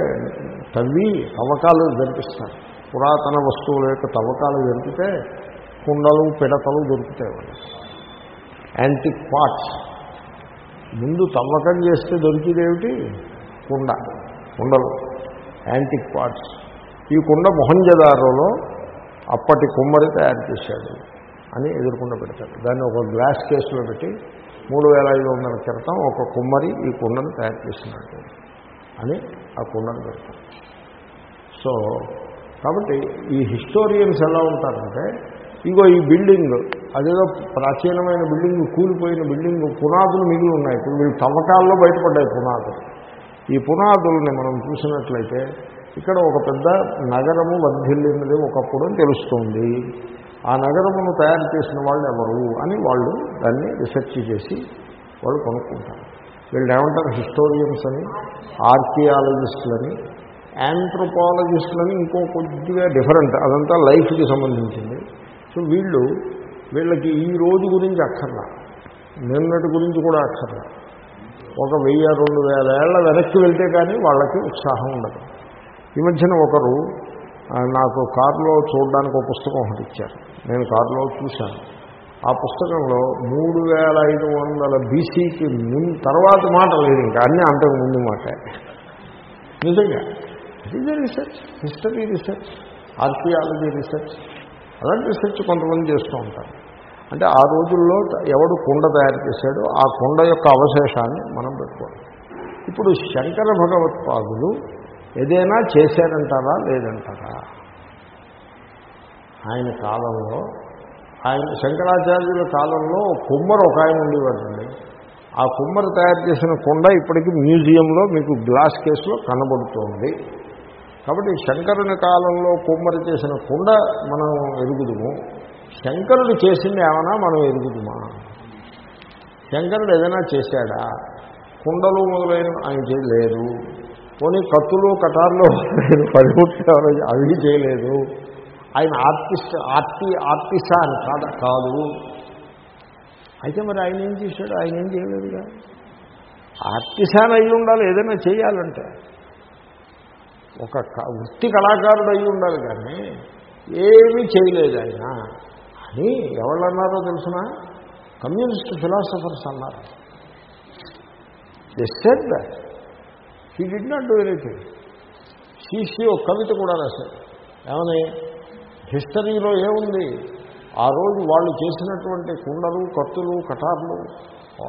తవ్వి తవ్వకాలు జరిపిస్తారు. పురాతన వస్తువుల యొక్క తవ్వకాలు జరిపితే కుండలు పిడతలు దొరుకుతాయి వాళ్ళు యాంటిక్ పార్ట్స్ ముందు తవ్వకం చేస్తే దొరికిదేమిటి కుండ కుండలు యాంటిక్ పార్ట్స్ ఈ కుండ మొహంజదారోలో అప్పటి కుమ్మరి తయారు చేశాడు అని ఎదుర్కొండ పెడతాడు దాన్ని ఒక గ్లాస్ కేసులో పెట్టి మూడు వేల ఐదు వందల క్రితం ఒక కుమ్మరి ఈ కుండను తయారు చేసినట్టు అని ఆ కుండను పెడతాడు సో కాబట్టి ఈ హిస్టోరియన్స్ ఎలా ఉంటారంటే ఇగో ఈ బిల్డింగ్ అదేదో ప్రాచీనమైన బిల్డింగ్ కూలిపోయిన బిల్డింగ్ పునాదులు మిగిలి ఉన్నాయి. ఇప్పుడు వీళ్ళు తవ్వకాల్లో బయటపడ్డాయి పునాదులు. ఈ పునాదుల్ని మనం చూసినట్లయితే ఇక్కడ ఒక పెద్ద నగరము వర్ధిల్లినది ఒకప్పుడు అని తెలుస్తుంది. ఆ నగరమును తయారు చేసిన వాళ్ళు ఎవరు అని వాళ్ళు దాన్ని రీసెర్చ్ చేసి వాళ్ళు కొనుక్కుంటారు. వీళ్ళు ఏమంటారు హిస్టోరియన్స్ అని ఆర్కియాలజిస్టులని యాంథ్రోపాలజిస్టులని ఇంకో కొద్దిగా డిఫరెంట్ అదంతా లైఫ్కి సంబంధించింది. సో వీళ్ళు వీళ్ళకి ఈ రోజు గురించి అక్కర్లా. నిన్నటి గురించి కూడా అక్కర్లా. ఒక వెయ్యి రెండు వేల ఏళ్ళ వెనక్కి వెళ్తే కానీ వాళ్ళకి ఉత్సాహం ఉండదు. ఈ మధ్యన ఒకరు నాకు కారులో చూడడానికి ఒక పుస్తకం ఒకటి ఇచ్చారు. నేను కారులో చూశాను. ఆ పుస్తకంలో మూడు వేల ఐదు వందల బీసీకి ముందు తర్వాత మాట లేదు ఇంకా. అన్నీ అంతకు ముందు మాట. నిజంగా. ఇది research history research archaeology research అలాంటి రీసెర్చ్ కొంతమంది చేస్తూ ఉంటారు. అంటే ఆ రోజుల్లో ఎవడు కుండ తయారు చేశాడో ఆ కుండ యొక్క అవశేషాన్ని మనం పెట్టుకోవాలి. ఇప్పుడు శంకర భగవత్పాదులు ఏదైనా చేశారంటారా లేదంటారా? ఆయన కాలంలో ఆయన శంకరాచార్యుల కాలంలో కుమ్మరు ఒక ఆయన ఉండేవాడండి ఆ కుమ్మరు తయారు చేసిన కుండ ఇప్పటికీ మ్యూజియంలో మీకు గ్లాస్ కేసులో కనబడుతోంది. కాబట్టి శంకరుని కాలంలో కుమ్మరి చేసిన కుండ మనం ఎరుగుదుము. శంకరుడు చేసింది ఏమైనా మనం ఎరుగుదుమా శంకరుడు ఏదైనా చేశాడా? కుండలు మొదలైన ఆయన చేయలేదు పోనీ కత్తులు కటార్లు పడిముట్లు అవి చేయలేదు. ఆయన ఆర్టిస్ట్ ఆర్టి ఆర్టిస్టా అని కాదు కాదు. అయితే మరి ఆయన ఏం చేశాడు? ఆయన ఏం చేయలేదుగా? ఆర్టిసాన్ అయి ఉండాలి ఏదైనా చేయాలంటే. ఒక వృత్తి కళాకారుడు అయి ఉండాలి కానీ ఏమీ చేయలేదు ఆయన. అని ఎవరు అన్నారో తెలుసిన? కమ్యూనిస్ట్ ఫిలాసఫర్స్ అన్నారు. They said that he did not do anything శీషి ఒక కవిత కూడా రాశారు. ఏమని? హిస్టరీలో ఏముంది? ఆ రోజు వాళ్ళు చేసినటువంటి కుండలు కత్తులు కటార్లు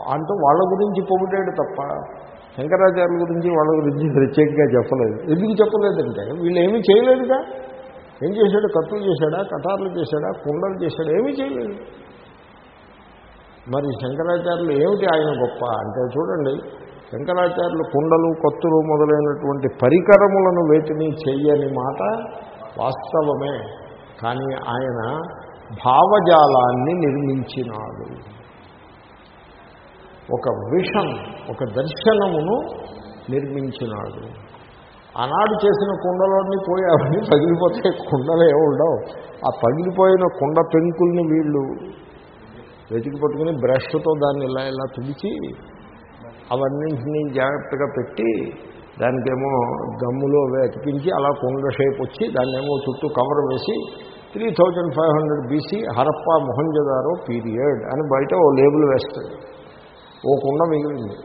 అంటూ వాళ్ళ గురించి పొగిడాడు తప్ప శంకరాచార్యుల గురించి వాళ్ళ గురించి ప్రత్యేకంగా చెప్పలేదు. ఎందుకు చెప్పలేదంటే వీళ్ళు ఏమీ చేయలేదుగా? ఏం చేశాడు? కత్తులు చేశాడా? కటార్లు చేశాడా? కుండలు చేశాడా? ఏమీ చేయలేదు. మరి శంకరాచార్యులు ఏమిటి ఆయన గొప్ప? అంటే చూడండి శంకరాచార్యులు కుండలు కత్తులు మొదలైనటువంటి పరికరములను వేటిని చెయ్యని మాట వాస్తవమే. కానీ ఆయన భావజాలాన్ని నిర్మించినాడు. ఒక విషం ఒక దర్శనమును నిర్మించినాడు. ఆనాడు చేసిన కుండలోని పోయి అవన్నీ పగిలిపోతే కుండలే ఉండవు. ఆ పగిలిపోయిన కుండ పెంకుల్ని వీళ్ళు వెతికి పట్టుకుని బ్రష్తో దాన్ని ఇలా ఇలా తుడిచి అవన్నింటినీ జాగ్రత్తగా పెట్టి దానికేమో గమ్ములో అతికించి అలా కుండ షేప్ వచ్చి దాన్నేమో చుట్టూ కవర్ వేసి three thousand five hundred BC Harappa Mohenjodaro period అని బయట ఓ లేబుల్ వేస్తాడు ఓ కుండ మిగిలింది.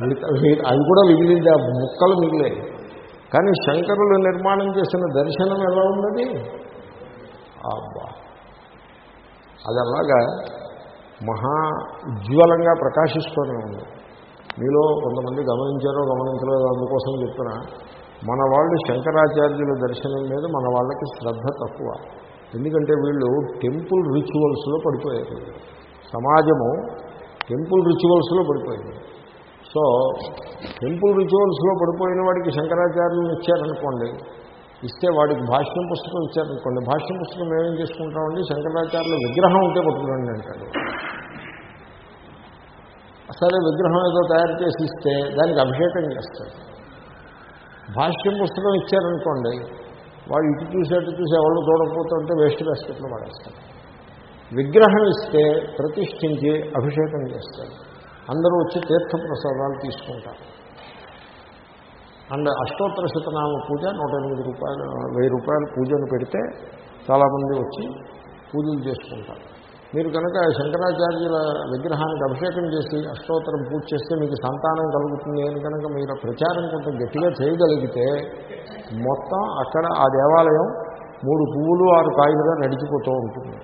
అది అది కూడా మిగిలింది. ఆ ముక్కలు మిగిలేదు కానీ శంకరులు నిర్మాణం చేసిన దర్శనం ఎలా ఉన్నది? అబ్బా! అది అలాగా మహా ఉజ్వలంగా ప్రకాశిస్తూనే ఉంది. మీలో కొంతమంది గమనించారో గమనించలేదో అందుకోసం చెప్తున్నా. మన వాళ్ళు శంకరాచార్యుల దర్శనం మీద మన వాళ్ళకి శ్రద్ధ తక్కువ. ఎందుకంటే వీళ్ళు టెంపుల్ రిచువల్స్లో పడిపోయారు. సమాజము టెంపుల్ రిచువల్స్లో పడిపోయింది. సో టెంపుల్ రిచువల్స్లో పడిపోయిన వాడికి శంకరాచార్యులు ఇచ్చారనుకోండి ఇస్తే వాడికి భాష్యం పుస్తకం ఇచ్చారనుకోండి భాష్యం పుస్తకం మేమేం చేసుకుంటామండి? శంకరాచార్యుల విగ్రహం ఉంటే పట్టుకురండి అంటాడు. సరే విగ్రహం ఏదో తయారు చేసి ఇస్తే దానికి అభిషేకం చేస్తాడు. భాష్యం పుస్తకం ఇచ్చారనుకోండి వాడు ఇటు చూసి అటు చూసి ఎవరు చూడకపోతుంటే వేస్ట్ బాస్కెట్లో పడేస్తాడు. విగ్రహం ఇస్తే ప్రతిష్ఠించి అభిషేకం చేస్తాడు. అందరూ వచ్చి తీర్థప్రసాదాలు తీసుకుంటారు. అండ్ అష్టోత్తర శతనామ పూజ నూట ఎనిమిది రూపాయలు వెయ్యి రూపాయలు పూజను పెడితే చాలామంది వచ్చి పూజలు చేసుకుంటారు. మీరు కనుక శంకరాచార్యుల విగ్రహానికి అభిషేకం చేసి అష్టోత్తరం పూజ చేస్తే మీకు సంతానం కలుగుతుంది అని కనుక మీరు ప్రచారం కొంత గట్టిగా చేయగలిగితే మొత్తం అక్కడ ఆ దేవాలయం మూడు పువ్వులు ఆరు కాయలుగా నడిచిపోతూ ఉంటుంది.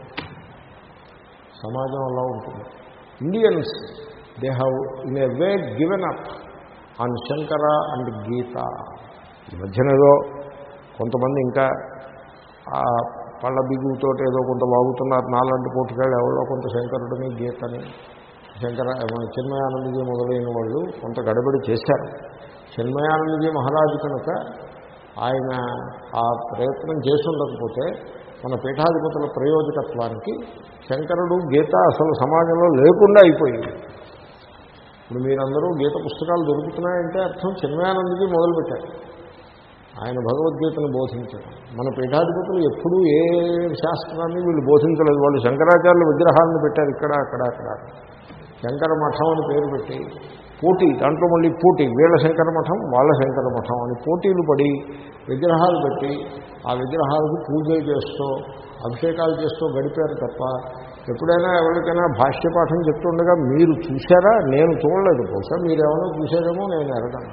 సమాజం అలా ఉంటుంది. Indians they have in a way given up on Shankara and Gita ఈ మధ్యన ఏదో కొంతమంది ఇంకా ఆ పళ్ళ బిగుతో ఏదో కొంత వాగుతున్నారు. నాలంటి పోటుకాళ్ళు ఎవరో కొంత శంకరుడిని గీతని శంకర చిన్మయానందజీ మొదలైన వాళ్ళు కొంత గడబడి చేశారు. చిన్మయానందజీ మహారాజు కనుక ఆయన ఆ ప్రయత్నం చేసుండకపోతే మన పీఠాధిపతుల ప్రయోజకత్వానికి శంకరుడు గీత అసలు సమాజంలో లేకుండా అయిపోయింది. ఇప్పుడు మీరందరూ గీత పుస్తకాలు దొరుకుతున్నాయంటే అర్థం చిన్మయానందకి మొదలుపెట్టారు. ఆయన భగవద్గీతను బోధించారు. మన పీఠాధిపతులు ఎప్పుడూ ఏ శాస్త్రాన్ని వీళ్ళు బోధించలేదు. వాళ్ళు శంకరాచార్యుల విగ్రహాలను పెట్టారు ఇక్కడ అక్కడ అక్కడ. శంకర మఠం అని పేరు పెట్టి పోటీ దాంట్లో మళ్ళీ పోటీ వీళ్ళ శంకర మఠం వాళ్ళ శంకర మఠం అని పోటీలు పడి విగ్రహాలు పెట్టి ఆ విగ్రహాలకు పూజలు చేస్తూ అభిషేకాలు చేస్తూ గడిపారు తప్ప ఎప్పుడైనా ఎవరికైనా భాష్య పాఠం చెప్తుండగా మీరు చూశారా? నేను చూడలేదు. బహుశా మీరేమైనా చూశారేమో నేను ఎరగను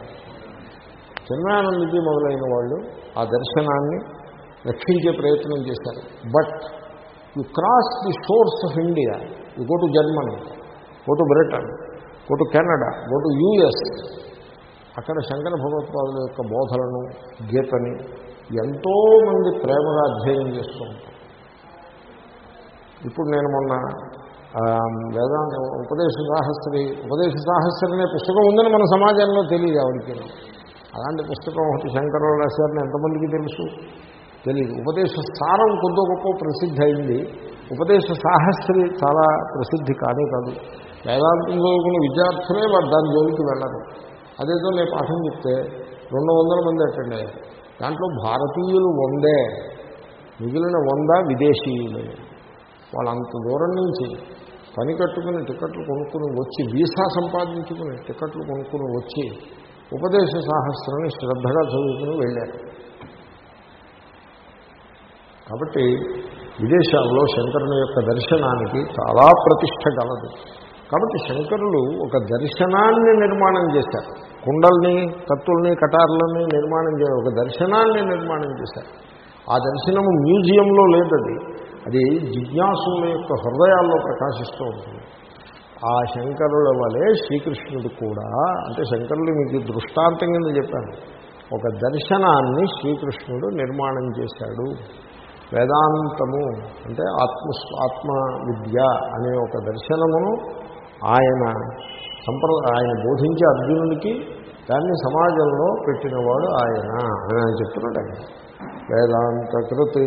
చిన్నానందజీ మొదలైన వాళ్ళు ఆ దర్శనాన్ని రక్షించే ప్రయత్నం చేశారు. But you cross the source of India. You go to Germany go to Britain go to Canada go to US అక్కడ శంకర భగవత్పాదుల యొక్క బోధలను గీతని ఎంతోమంది ప్రేమగా అధ్యయనం చేస్తూ ఉంటారు. ఇప్పుడు నేను మొన్న వేదాంత ఉపదేశ సాహస్రి ఉపదేశ సాహస్రి అనే పుస్తకం ఉందని మన సమాజంలో తెలియదు ఎవరికి. అలాంటి పుస్తకం ఒకటి శంకరరావు రాశారని ఎంతమందికి తెలుసు? తెలియదు ఉపదేశ సారం కొద్ది గొప్ప ప్రసిద్ధి అయింది. ఉపదేశ సాహస్రి చాలా ప్రసిద్ధి కానే కాదు. వేదాంతం చదువుకున్న విద్యార్థులే వారు దాని జోలికి వెళ్ళరు. అదేదో నేను పాఠం చెప్తే రెండు వందల మంది అటెండ్ అయ్యారు. దాంట్లో భారతీయులు వందే మిగిలిన వంద విదేశీయులు. వాళ్ళు అంత దూరం నుంచి పని కట్టుకుని టికెట్లు కొనుక్కుని వచ్చి వీసా సంపాదించుకుని టికెట్లు కొనుక్కుని వచ్చి ఉపదేశ సాహస్రాన్ని శ్రద్ధగా చదువుకుని వెళ్ళారు. కాబట్టి విదేశాల్లో శంకరుని యొక్క దర్శనానికి చాలా ప్రతిష్ట కలదు కాబట్టి శంకరులు ఒక దర్శనాన్ని నిర్మాణం చేశారు. కుండల్ని కత్తుల్ని కటార్లని నిర్మాణం చేయాలి ఒక దర్శనాన్ని నిర్మాణం చేశారు. ఆ దర్శనము మ్యూజియంలో లేదది. అది జిజ్ఞాసుల యొక్క హృదయాల్లో ప్రకాశిస్తూ ఉంటుంది. ఆ శంకరుల వలె శ్రీకృష్ణుడు కూడా అంటే శంకరులు మీకు దృష్టాంతం కింద చెప్పాను ఒక దర్శనాన్ని శ్రీకృష్ణుడు నిర్మాణం చేశాడు. వేదాంతము అంటే ఆత్మ ఆత్మ విద్య అనే ఒక దర్శనమును ఆయన సంప్ర ఆయన బోధించే అర్జునుడికి దాన్ని సమాజంలో పెట్టినవాడు ఆయన అని ఆయన చెప్తున్నాడు ఆయన. వేదాంతకృతి.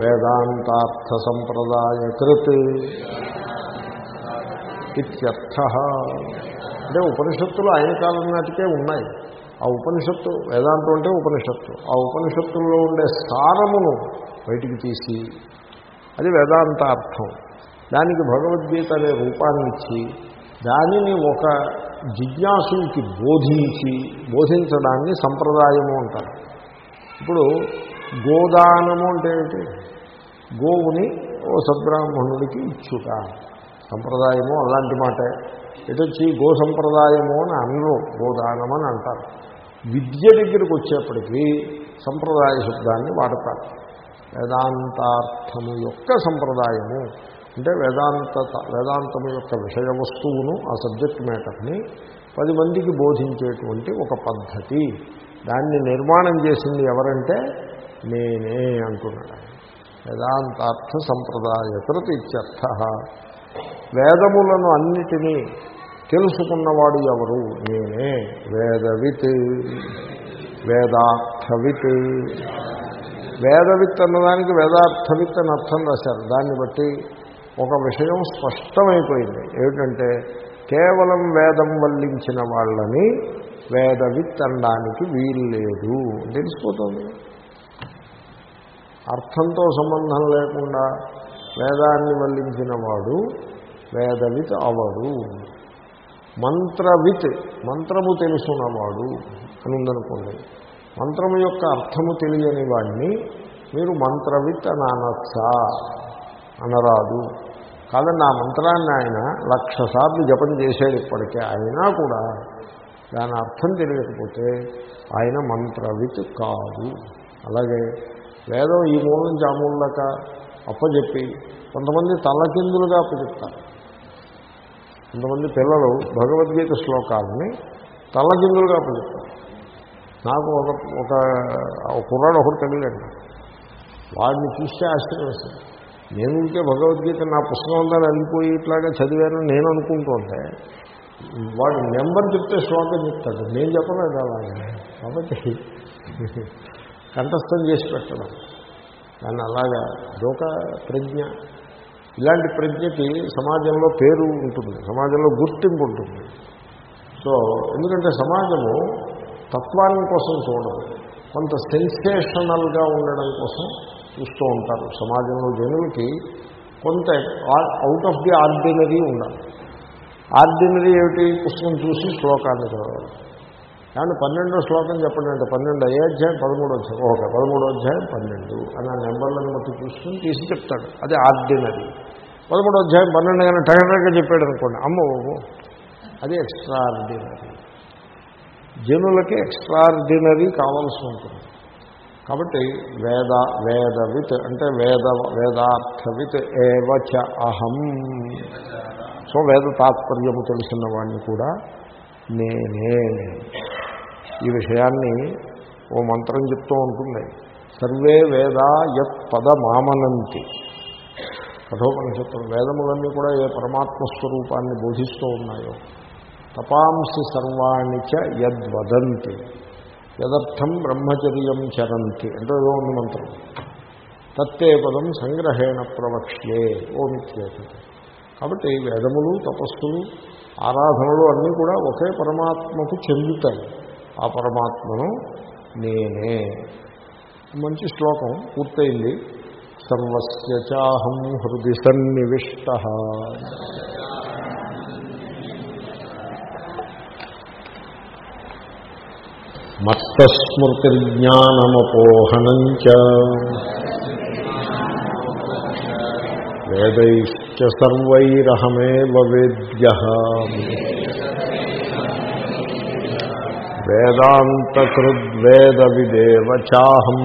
వేదాంతార్థ సంప్రదాయకృత్ ఇత్యర్థ. అంటే ఉపనిషత్తులు ఆయన కాలం నాటికే ఉన్నాయి. ఆ ఉపనిషత్తు వేదాంతం అంటే ఉపనిషత్తు. ఆ ఉపనిషత్తుల్లో ఉండే సారమును బయటికి తీసి అది వేదాంతార్థం. దానికి భగవద్గీత అనే రూపాన్ని ఇచ్చి దానిని ఒక జిజ్ఞాసుకి బోధించి బోధించడాన్ని సంప్రదాయము అంటారు. ఇప్పుడు గోదానము అంటే ఏమిటి? గోవుని ఓ సద్బ్రాహ్మణుడికి ఇచ్చుట. సంప్రదాయము అలాంటి మాటే. ఎటొచ్చి గో సంప్రదాయము అని అనరు గోదానం అని అంటారు. విద్య దగ్గరికి వచ్చేప్పటికీ సంప్రదాయ శబ్దాన్ని వాడతారు. వేదాంతార్థము యొక్క సంప్రదాయము అంటే వేదాంత వేదాంతము యొక్క విషయ వస్తువును ఆ సబ్జెక్ట్ మ్యాటర్ని పది మందికి బోధించేటువంటి ఒక పద్ధతి. దాన్ని నిర్మాణం చేసింది ఎవరంటే నేనే అంటున్నాడు. వేదాంతార్థ సంప్రదాయకృత ఇత్యర్థ వేదములను అన్నిటినీ తెలుసుకున్నవాడు ఎవరు? నేనే. వేదవిత్. వేదార్థవిత్. వేదవిత్ అన్నదానికి వేదార్థవిత్ అని అర్థం రాశారు. దాన్ని బట్టి ఒక విషయం స్పష్టమైపోయింది. ఏమిటంటే కేవలం వేదం వల్లించిన వాళ్ళని వేదవిత్ అనడానికి వీల్లేదు. తెలిసిపోతుంది అర్థంతో సంబంధం లేకుండా వేదాన్ని వల్లించిన వాడు వేదవిత్ అవడు మంత్రవిత్ మంత్రము తెలుసున్నవాడు అని ఉందనుకోండి. మంత్రము యొక్క అర్థము తెలియని వాడిని మీరు మంత్రవిత్ అని అనొచ్చా అనరాదు. కాదండి ఆ మంత్రాన్ని ఆయన లక్ష సార్లు జపం చేశాడు ఇప్పటికే. అయినా కూడా దాని అర్థం తెలియకపోతే ఆయన మంత్రవిత్ కాదు. అలాగే వేదం ఈ మూల నుంచి ఆ మూలక అప్పచెప్పి కొంతమంది తలకిందులుగా అప్పచెప్తారు కొంతమంది పిల్లలు భగవద్గీత శ్లోకాలని తలకిందులుగా అప్పచెప్తారు నాకు ఒక ఒక కుర్రాడు ఒకటి తెలియదండి వాడిని చూస్తే ఆశ్చర్యవేస్తుంది నేను ఉంటే భగవద్గీత నా పుస్తకం అంతా వెళ్ళిపోయి ఇట్లాగా చదివాను నేను అనుకుంటూ ఉంటే వాడు నెంబర్ చెప్తే శ్లోకం చెప్తాడు. నేను చెప్పలేదు అలాగే. కాబట్టి కంఠస్థం చేసి పెట్టడం. దాన్ని అలాగా అదొక ప్రజ్ఞ. ఇలాంటి ప్రజ్ఞకి సమాజంలో పేరు ఉంటుంది. సమాజంలో గుర్తింపు ఉంటుంది. సో ఎందుకంటే సమాజము తత్వాన్ని కోసం చూడదు. కొంత సెన్సేషనల్గా ఉండడం కోసం చూస్తూ ఉంటారు. సమాజంలో జనులకి కొంత అవుట్ ఆఫ్ ది ఆర్డినరీ ఉండాలి. ఆర్డినరీ ఏమిటి? పుస్తకం చూసి శ్లోకాన్ని చదవాలి. కానీ పన్నెండో శ్లోకం చెప్పండి అంటే పన్నెండు అయ్యే అధ్యాయం పదమూడో అధ్యాయం. ఓకే పదమూడో అధ్యాయం పన్నెండు. అని ఆ నెంబర్లను బట్టి చూసుకుని తీసి చెప్తాడు. అది ఆర్డినరీ. పదమూడో అధ్యాయం పన్నెండు కానీ టగటగా చెప్పాడు అనుకోండి. అమ్మ అది ఎక్స్ట్రా ఆర్డినరీ జనులకి ఎక్స్ట్రార్డినరీ కావాల్సి ఉంటుంది. కాబట్టి వేద వేదవిత్ అంటే వేద వేదార్థవిత్ ఏవచ అహం. సో వేద తాత్పర్యము తెలిసిన వాడిని కూడా నేనే. ఈ విషయాన్ని ఓ మంత్రం చెప్తూ ఉంటుంది. సర్వే వేదా యత్ పదమామనంతి. కఠోపనిషత్తులు వేదములన్నీ కూడా ఏ పరమాత్మ స్వరూపాన్ని బోధిస్తూ ఉన్నాయో. తపాంసి సర్వాణి చ యద్వదంతి. యదర్థం బ్రహ్మచర్యం చరంతి అంటే ఏదో ఉంది మంత్రం. తత్తే పదం సంగ్రహేణ ప్రవక్ష్యే. ఓమిత్యేత కాబట్టి వేదములు తపస్సులు ఆరాధనలు అన్నీ కూడా ఒకే పరమాత్మకు చెందుతాయి. ఆ పరమాత్మను నేనే. మంచి శ్లోకం పూర్తయింది. సర్వస్య చాహం హృది సన్నివిష్ట. మత్తస్మృతిర్జ్ఞానమపోహనం వేదైశ్చ సర్వైరహమేవ వేద్య. వేదాంతకృద్వేద విదేవ చాహం